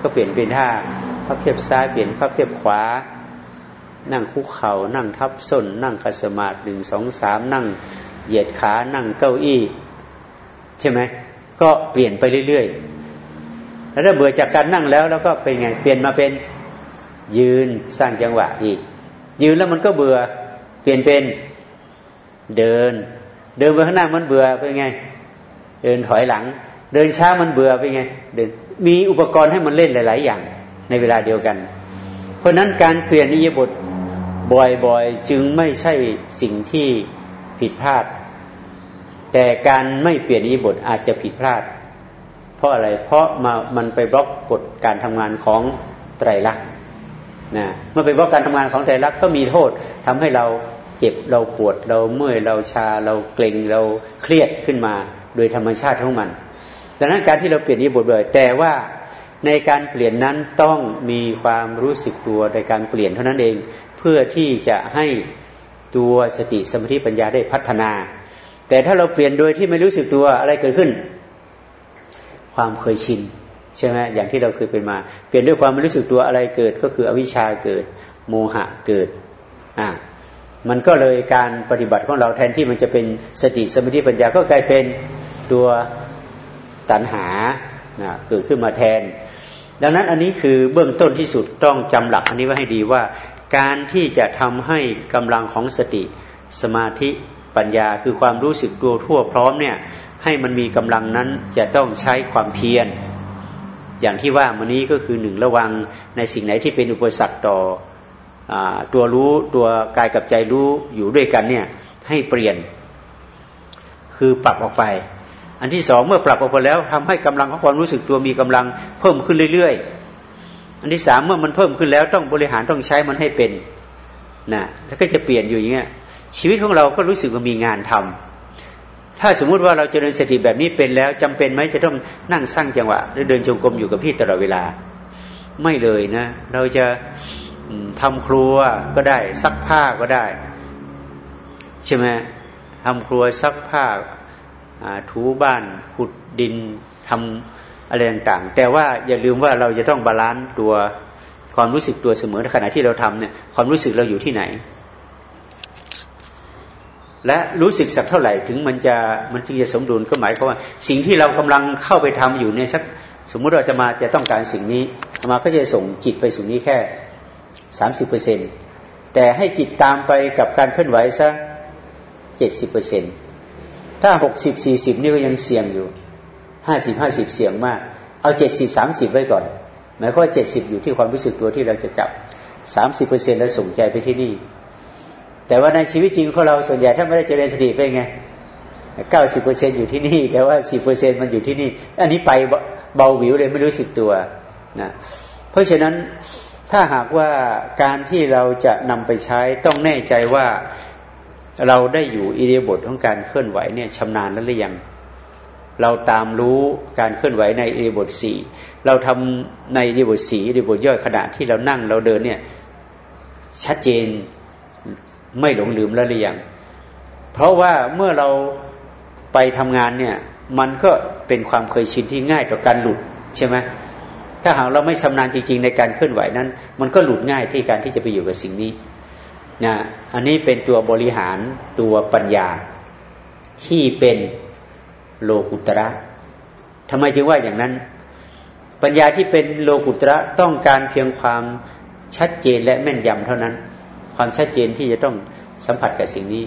ก็เปลี่ยนเป็นท่าพับเพียบซ้ายเปลี่ยนพับเพียบขวา นั่งคุกเขา่านั่งทับส้น นั่งคัสมาดหนึ่งสองสามนั่ง เหยียดขานั่งเก้าอี้ ใช่ไหมก็เปลี่ยนไปเรื่อยๆแล้วถ้าเบื่อจากการนั่งแล้วแล้วก็เป็นไงเปลี่ยนมาเป็นยืนสร้างจังหวะอีก ยืนแล้วมันก็เบื่อ เปลี่ยนเป็นเดิน เดินไปข้างหน้ามันเบื่อเป็นไง เดินถอยหลัง เดินช้ามันเบื่อเป็นไงเดินมีอุปกรณ์ให้มันเล่นหลาย ๆ อย่างในเวลาเดียวกัน เพราะนั้นการเปลี่ยนนิยบทบ่อยๆ จึงไม่ใช่สิ่งที่ผิดพลาด แต่การไม่เปลี่ยนอิบทอาจจะผิดพลาด เพราะอะไร เพราะมามันไปบล็อกกฎการทำงานของไตรลักษณ์นะเมื่อไปบล็อกการทำงานของไตรลักษณ์ก็มีโทษทำให้เราเจ็บเราปวดเราเมื่อยเราชาเราเกร็งเราเครียดขึ้นมา โดยธรรมชาติของมัน ดังนั้นการที่เราเปลี่ยนอิริบทเลยแต่ว่าในการเปลี่ยนนั้นต้องมีความรู้สึกตัวในการเปลี่ยนเท่านั้นเอง เพื่อที่จะให้ตัวสติสมาธิปัญญาได้พัฒนา แต่ถ้าเราเปลี่ยนโดยที่ไม่รู้สึกตัวอะไรเกิดขึ้น ความเคยชินใช่ไหมอย่างที่เราเคยเป็นมา เปลี่ยนด้วยความไม่รู้สึกตัวอะไรเกิด ก็คืออวิชชาเกิด โมหะเกิดอ่ามันก็เลยการปฏิบัติของเราแทนที่มันจะเป็นสติสมาธิปัญญาก็กลายเป็นตัวตัณหานะเกิดขึ้นมาแทน ดังนั้นอันนี้คือเบื้องต้นที่สุดต้องจำหลักอันนี้ไว้ให้ดีว่า การที่จะทำให้กำลังของสติสมาธิ ปัญญา คือความรู้สึกตัวทั่วพร้อมเนี่ย ให้มันมีกำลังนั้นจะต้องใช้ความเพียรอย่างที่ว่ามันนี้ก็คือหนึ่งระวังในสิ่งไหนที่เป็นอุปสรรคต่ออตัวรู้ตัวกายกับใจรู้อยู่ด้วยกันเนี่ย ให้เปลี่ยน คือปรับออกไป อันที่สองเมื่อปรับออกไปแล้วทำให้กำลังของความรู้สึกตัวมีกำลังเพิ่มขึ้นเรื่อยๆอันที่สามเมื่อมันเพิ่มขึ้นแล้วต้องบริหารต้องใช้มันให้เป็นนะแล้วก็จะเปลี่ยนอยู่อย่างเงี้ย ชีวิตของเราก็รู้สึกว่ามีงานทำถ้าสมมุติว่าเราจเจริญสติแบบนี้เป็นแล้วจำเป็นไหมจะต้องนั่งสร้างจังหวะหรือเดินจงกรมอยู่กับที่ตลอดเวลา ไม่เลยนะ เราจะทำครัวก็ได้ ซักผ้าก็ได้ ใช่ไหมทำครัวซักผ้าถูบ้านขุดดินทำอะไรต่างๆ แต่ว่าอย่าลืมว่าเราจะต้อง balance ตัวความรู้สึกตัวเสมอในขณะที่เราทำเนี่ยความรู้สึกเราอยู่ที่ไหน และรู้สึกสักเท่าไหร่ถึงมันจะมันจึงจะสมดุลก็หมายความว่า สิ่งที่เรากำลังเข้าไปทำอยู่เนี่ยสักสมมุติเราจะมาจะต้องการสิ่งนี้มาก็จะส่งจิตไปสู่นี้แค่สามสิบเปอร์เซ็นแต่ให้จิตตามไปกับการเคลื่อนไหวซะเจ็ดสิบเปอร์เซ็นถ้าหกสิบสี่สิบนี่ก็ยังเสี่ยงอยู่ห้าสิบห้าสิบเสี่ยงมาก เอาเจ็ดสิบสามสิบไว้ก่อน หมายความว่าเจ็ดสิบอยู่ที่ความรู้สึกตัวที่เราจะจับสามสิบเปอร์เซ็นแล้วส่งใจไปที่นี่ แต่ว่าในชีวิตจริงของเราส่วนใหญ่ถ้าไม่ได้เจริญสติเป็นไงเก้าสิบเปอร์เซ็นอยู่ที่นี่ แต่ว่าสิบเปอร์เซ็นมันอยู่ที่นี่ อันนี้ไปเบาหวิวเลยไม่รู้สึกตัวนะเพราะฉะนั้นถ้าหากว่าการที่เราจะนำไปใช้ต้องแน่ใจว่าเราได้อยู่อิริยบถของการเคลื่อนไหวเนี่ยชำนาญแล้วหรือยัง เราตามรู้การเคลื่อนไหวในอิริบทสี่เราทำในอิริบทสี่อิริบทย่อยขณะที่เรานั่งเราเดินเนี่ยชัดเจน ไม่หลงลืมแล้วหรือยังเพราะว่าเมื่อเราไปทำงานเนี่ย มันก็เป็นความเคยชินที่ง่ายต่อการหลุดใช่ไหมถ้าหากเราไม่ชำนาญจริง ๆ ในการเคลื่อนไหวนั้น มันก็หลุดง่ายที่การที่จะไปอยู่กับสิ่งนี้นะอันนี้เป็นตัวบริหารตัวปัญญาที่เป็นโลกุตระทำไมจึงว่าอย่างนั้น ปัญญาที่เป็นโลกุตระต้องการเพียงความชัดเจนและแม่นยำเท่านั้น ความชัดเจนที่จะต้องสัมผัสกับสิ่งนี้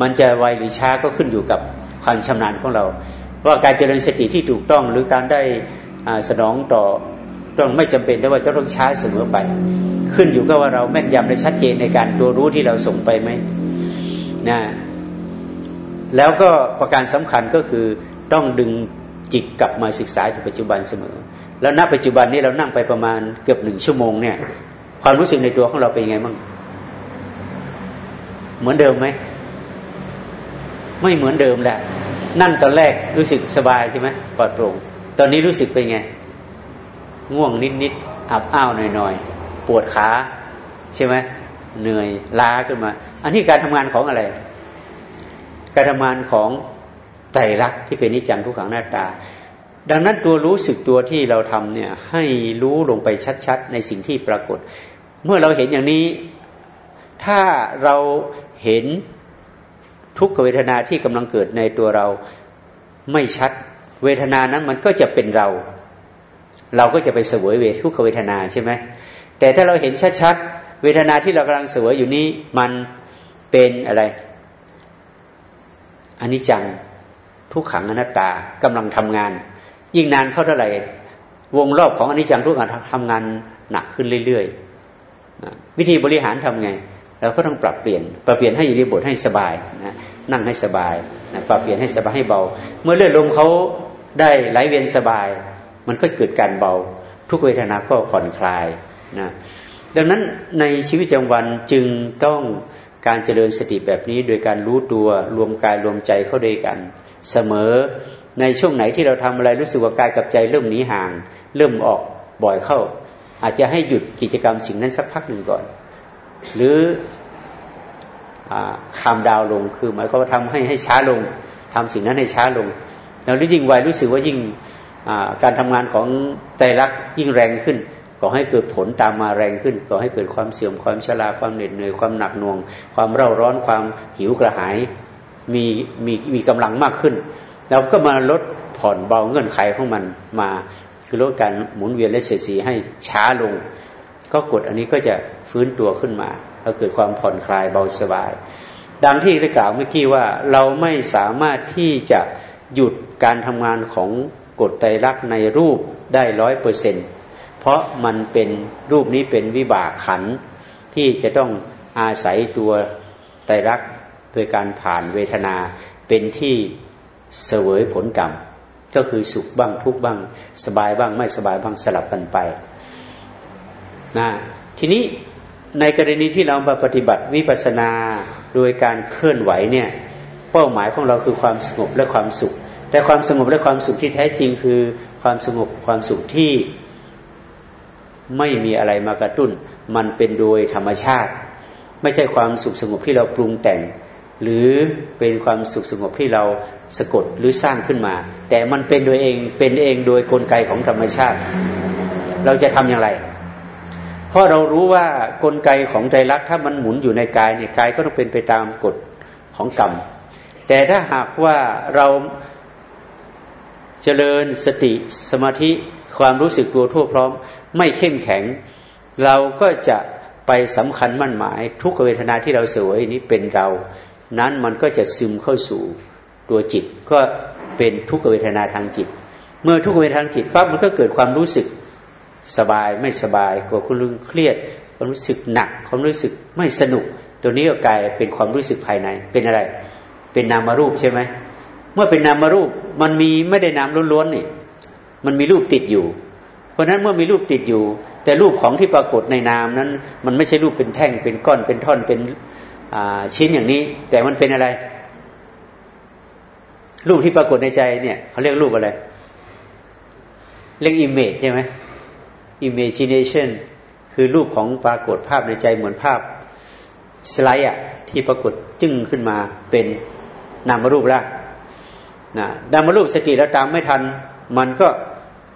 มันจะไวหรือช้าก็ขึ้นอยู่กับความชำนาญของเรา ว่าการเจริญสติที่ถูกต้องหรือการได้สนองต่อต้องไม่จำเป็นแต่ว่าจะต้องช้าเสมอไป ขึ้นอยู่กับว่าเราแม่นยำและชัดเจนในการตัวรู้ที่เราส่งไปไหมนะแล้วก็ประการสำคัญก็คือต้องดึงจิตกลับมาศึกษาอยู่ปัจจุบันเสมอ แล้วณปัจจุบันนี้เรานั่งไปประมาณเกือบหนึ่งชั่วโมงเนี่ยความรู้สึกในตัวของเราเป็นยังไงบ้าง เหมือนเดิมไหม ไม่เหมือนเดิมแหละนั่งตอนแรกรู้สึกสบายใช่ไหมปลอดโปร่งตอนนี้รู้สึกเป็นไง ง่วงนิดๆอับอ้าวหน่อยๆ ปวดขาใช่ไหมเหนื่อยล้าขึ้นมา อันนี้การทำงานของอะไร การทำงานของไตรลักษณ์ที่เป็นนิจังทุกขังหน้าตา ดังนั้นตัวรู้สึกตัวที่เราทำเนี่ยให้รู้ลงไปชัดๆ ในสิ่งที่ปรากฏ เมื่อเราเห็นอย่างนี้ ถ้าเรา เห็นทุกขเวทนาที่กำลังเกิดในตัวเราไม่ชัด เวทนานั้นมันก็จะเป็นเรา เราก็จะไปเสวยเวทุกขเวทนาใช่ไหมแต่ถ้าเราเห็นชัดๆเวทนาที่เรากำลังเสวยอยู่นี้มันเป็นอะไรอันนี้จังทุกขังอนัตตากำลังทำงาน ยิ่งนานเข้าเท่าไหร่วงรอบของอนิจจังทุกขังทำงานหนักขึ้นเรื่อยๆวิธีบริหารทำไง เราก็ต้องปรับเปลี่ยน ปรับเปลี่ยนให้อิริบทให้สบายนะนั่งให้สบายปรับเปลี่ยนให้สบายให้เบา เมื่อเลือดลมเขาได้ไหลเวียนสบาย มันก็เกิดการเบา ทุกเวทนาก็ผ่อนคลายนะดังนั้นในชีวิตประจำวันจึงต้องการเจริญสติแบบนี้ โดยการรู้ตัวรวมกายรวมใจเข้าด้วยกัน เสมอในช่วงไหนที่เราทำอะไรรู้สึกว่ากายกับใจ เริ่มหนีห่าง เริ่มออกบ่อยเข้า อาจจะให้หยุดกิจกรรมสิ่งนั้นสักพักหนึ่งก่อน หรือคามดาวลงคือหมายความว่าทำให้ให้ช้าลงทำสิ่งนั้นให้ช้าลง แล้วยิ่งวัยรู้สึกว่ายิ่งการทำงานของใจรักยิ่งแรงขึ้นก่อให้เกิดผลตามมาแรงขึ้นก่อให้เกิดความเสื่อมความชราความเหน็ดเหนื่อยความหนักหน่วง ความเร่าร้อนความหิวกระหายมีมีมีกำลังมากขึ้นเราก็มาลดผ่อนเบาเงื่อนไขของมันมา คือลดการหมุนเวียนและเสียสีให้ช้าลง ก็กดอันนี้ก็จะฟื้นตัวขึ้นมาแล้วเกิดความผ่อนคลายเบาสบาย ดังที่ได้กล่าวเมื่อกี้ว่าเราไม่สามารถที่จะหยุดการทำงานของกฎไตรลักษณ์ในรูปได้ร้อยเปอร์เซ็นเพราะมันเป็นรูปนี้เป็นวิบากขันที่จะต้องอาศัยตัวไตรลักษณ์โดยการผ่านเวทนาเป็นที่เสวยผลกรรม ก็คือสุขบ้างทุกบ้าง สบายบ้างไม่สบายบ้างสลับกันไป นะทีนี้ในกรณีที่เรามาปฏิบัติวิปัสนาโดยการเคลื่อนไหวเนี่ยเป้าหมายของเราคือความสงบและความสุข แต่ความสงบและความสุขที่แท้จริงคือความสงบความสุขที่ไม่มีอะไรมากระตุ้น มันเป็นโดยธรรมชาติ ไม่ใช่ความสุขสงบที่เราปรุงแต่ง หรือเป็นความสุขสงบที่เราสะกดหรือสร้างขึ้นมา แต่มันเป็นโดยเองเป็นเองโดยกลไกของธรรมชาติ เราจะทำอย่างไร เพราะเรารู้ว่ากลไกของใจรักถ้ามันหมุนอยู่ในกายเนี่ยกายก็ต้องเป็นไปตามกฎของกรรม แต่ถ้าหากว่าเราเจริญสติสมาธิความรู้สึกตัวทั่วพร้อม ไม่เข้มแข็ง เราก็จะไปสำคัญมั่นหมาย ทุกเวทนาที่เราเสวยนี้เป็นเรา นั้นมันก็จะซึมเข้าสู่ตัวจิต ก็เป็นทุกเวทนาทางจิต เมื่อทุกเวทนาทางจิตปั๊บมันก็เกิดความรู้สึก สบายไม่สบายกลัวคุณลุงเครียดความรู้สึกหนัก ความรู้สึกไม่สนุก ตัวนี้ก็กลายเป็นความรู้สึกภายในเป็นอะไร เป็นนามารูปใช่ไหมเมื่อเป็นนามารูปมันมีไม่ได้นามล้วนๆนี่มันมีรูปติดอยู่ เพราะฉะนั้นเมื่อมีรูปติดอยู่ แต่รูปของที่ปรากฏในนามนั้น มันไม่ใช่รูปเป็นแท่งเป็นก้อนเป็นท่อนเป็นชิ้นอย่างนี้ แต่มันเป็นอะไร รูปที่ปรากฏในใจเนี่ยเขาเรียกรูปอะไร เรียก image ใช่ไหม imagination คือรูปของปรากฏภาพในใจเหมือนภาพสไลด์อะที่ปรากฏจึ้งขึ้นมาเป็นนามรูปแล้วนะนามรูปสติเราตามไม่ทัน มันก็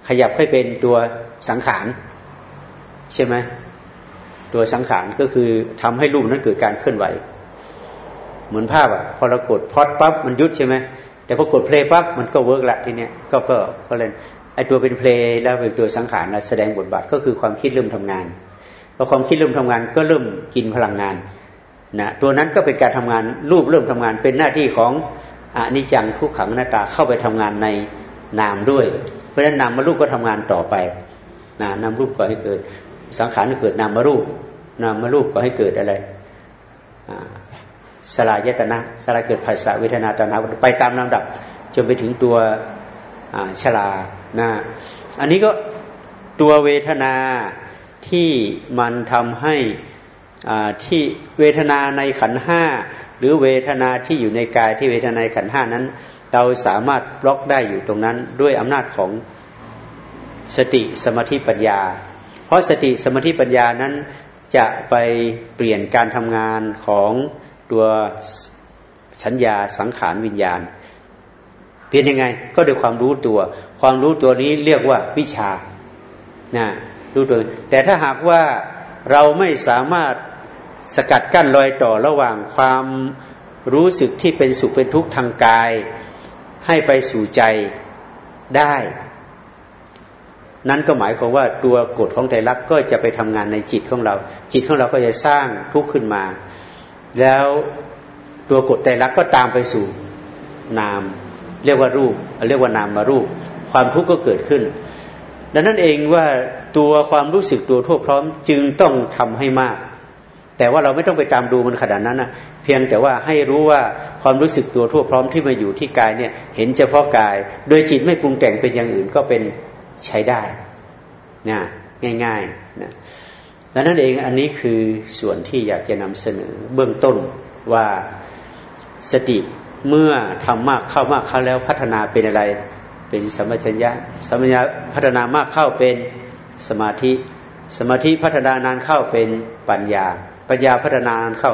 ขยับให้เป็นตัวสังขารใช่ไหมตัวสังขารก็คือทำให้รูปนั้นเกิดการเคลื่อนไหว เหมือนภาพอะพอเรากด pause ปั๊บมันหยุดใช่ไหมแต่พอกด play ปั๊บมันก็ work ละทีเนี้ยก็ก็ก็เล่น ไอตัวเป็นเพลงแล้วเป็นตัวสังขารแสดงบทบาทก็คือความคิดเริ่มทำงานพอความคิดเริ่มทำงานก็เริ่มกินพลังงานนะตัวนั้นก็เป็นการทำงานรูปเริ่มทำงานเป็นหน้าที่ของอนิจจังทุกขังหน้าตาเข้าไปทำงานในนามด้วย เพราะฉะนั้นนามมารูปก็ทำงานต่อไปนะนามรูปก็ให้เกิด สังขารก็เกิดนามมารูปนามมารูปก็ให้เกิดอะไรสลายตนะสลายเกิดภาษาเวทนาตนาไปตามลำดับ จนไปถึงตัวชลา นะอันนี้ก็ตัวเวทนาที่มันทำให้ที่เวทนาในขันห้าหรือเวทนาที่อยู่ในกายที่เวทนาในขันห้านั้น เราสามารถบล็อกได้อยู่ตรงนั้นด้วยอำนาจของสติสมาธิปัญญา เพราะสติสมาธิปัญญานั้นจะไปเปลี่ยนการทำงานของตัวสัญญาสังขารวิญญาณ เปลี่ยนยังไงก็ด้วยความรู้ตัว ความรู้ตัวนี้เรียกว่าวิชานะรู้ตัวแต่ถ้าหากว่าเราไม่สามารถสกัดกั้นรอยต่อระหว่างความรู้สึกที่เป็นสุขเป็นทุกข์ทางกาย ให้ไปสู่ใจได้ นั้นก็หมายความว่าตัวกฎของใจรักก็จะไปทำงานในจิตของเรา จิตของเราก็จะสร้างทุกข์ขึ้นมา แล้วตัวกฎใจรักก็ตามไปสู่นาม เรียกว่ารูป เรียกว่านามมารูป ความทุกข์ก็เกิดขึ้น ดังนั้นเองว่าตัวความรู้สึกตัวทั่วพร้อมจึงต้องทำให้มาก แต่ว่าเราไม่ต้องไปตามดูมันขนาดนั้นนะเพียงแต่ว่าให้รู้ว่าความรู้สึกตัวทั่วพร้อมที่มาอยู่ที่กายเนี่ยเห็นเฉพาะกาย โดยจิตไม่ปรุงแต่งเป็นอย่างอื่นก็เป็นใช้ได้นะง่ายๆนะดังนั้นเองอันนี้คือส่วนที่อยากจะนำเสนอเบื้องต้นว่าสติเมื่อทำมากเข้ามากเข้าแล้วพัฒนาเป็นอะไร เป็นสมัชัญญะสมัญญะพัฒนามากเข้าเป็นสมาธิ สมาธิพัฒนานานเข้าเป็นปัญญา ปัญญาพัฒนานานเข้า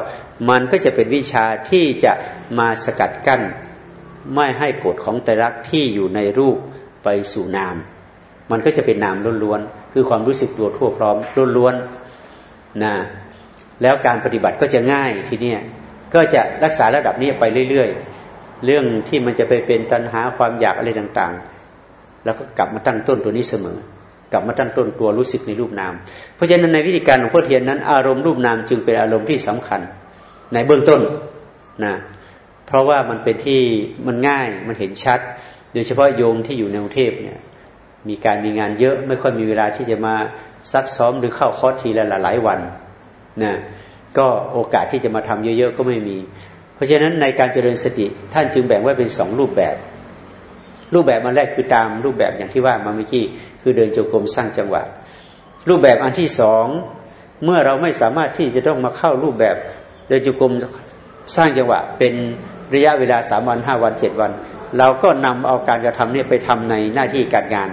มันก็จะเป็นวิชาที่จะมาสกัดกั้น ไม่ให้กฎของแต่รักที่อยู่ในรูปไปสู่นาม มันก็จะเป็นนามล้วนๆคือความรู้สึกตัวทั่วพร้อมล้วนๆนะแล้วการปฏิบัติก็จะง่ายทีเนี้ยก็จะรักษาระดับนี้ไปเรื่อยๆ เรื่องที่มันจะไปเป็นตัณหาความอยากอะไรต่างๆ แล้วก็กลับมาตั้งต้นตัวนี้เสมอ กลับมาตั้งต้นตัวรู้สึกในรูปนาม เพราะฉะนั้นในวิธีการของพ่อเทียนนั้น อารมณ์รูปนามจึงเป็นอารมณ์ที่สำคัญ ในเบื้องต้นนะเพราะว่ามันเป็นที่มันง่ายมันเห็นชัด โดยเฉพาะโยมที่อยู่ในกรุงเทพเนี่ยมีการมีงานเยอะไม่ค่อยมีเวลาที่จะมาซักซ้อมหรือเข้าคอร์สทีละหลายวันนะก็โอกาสที่จะมาทำเยอะ ๆ ก็ไม่มี เพราะฉะนั้นในการเจริญสติท่านจึงแบ่งไว้เป็นสองรูปแบบ รูปแบบมาแรกคือตามรูปแบบอย่างที่ว่ามาเมื่อกี้คือเดินจงกรมสร้างจังหวะ รูปแบบอันที่สองเมื่อเราไม่สามารถที่จะต้องมาเข้ารูปแบบเดินจงกรมสร้างจังหวะ เป็นระยะเวลาสามวันห้าวันเจ็ดวัน เราก็นำเอาการกระทำเนี่ยไปทำในหน้าที่การงาน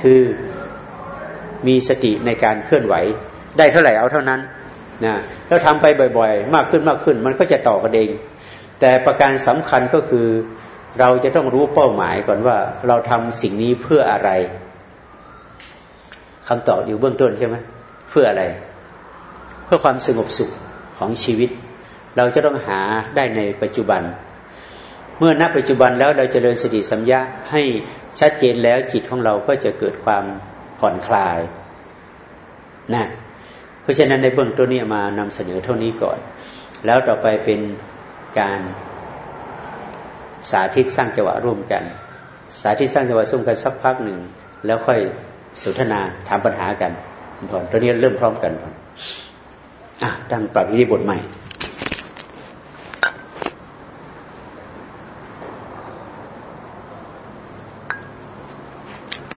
คือมีสติในการเคลื่อนไหว ได้เท่าไหร่เอาเท่านั้นนะแล้วทำไปบ่อย ๆ มากขึ้นมากขึ้น มันก็จะต่อกันเอง แต่ประการสำคัญก็คือเราจะต้องรู้เป้าหมายก่อนว่าเราทำสิ่งนี้เพื่ออะไรคำตอบอยู่เบื้องต้นใช่ไหมเพื่ออะไร เพื่อความสงบสุขของชีวิต เราจะต้องหาได้ในปัจจุบัน เมื่อณปัจจุบันแล้วเราจะเริญสติสัมยาให้ชัดเจนแล้วจิตของเราก็จะเกิดความผ่อนคลายนะเพราะฉะนั้นในเบื้องต้นนี้มานำเสนอเท่านี้ก่อน แล้วต่อไปเป็น การสาธิตสร้างจังหวะร่วมกัน สาธิตสร้างจังหวะร่วมกันสักพักหนึ่ง แล้วค่อยสนทนาถามปัญหากันพอนตอนนี้เริ่มพร้อมกันพอนอะตั้งปรับวิธีบทใหม่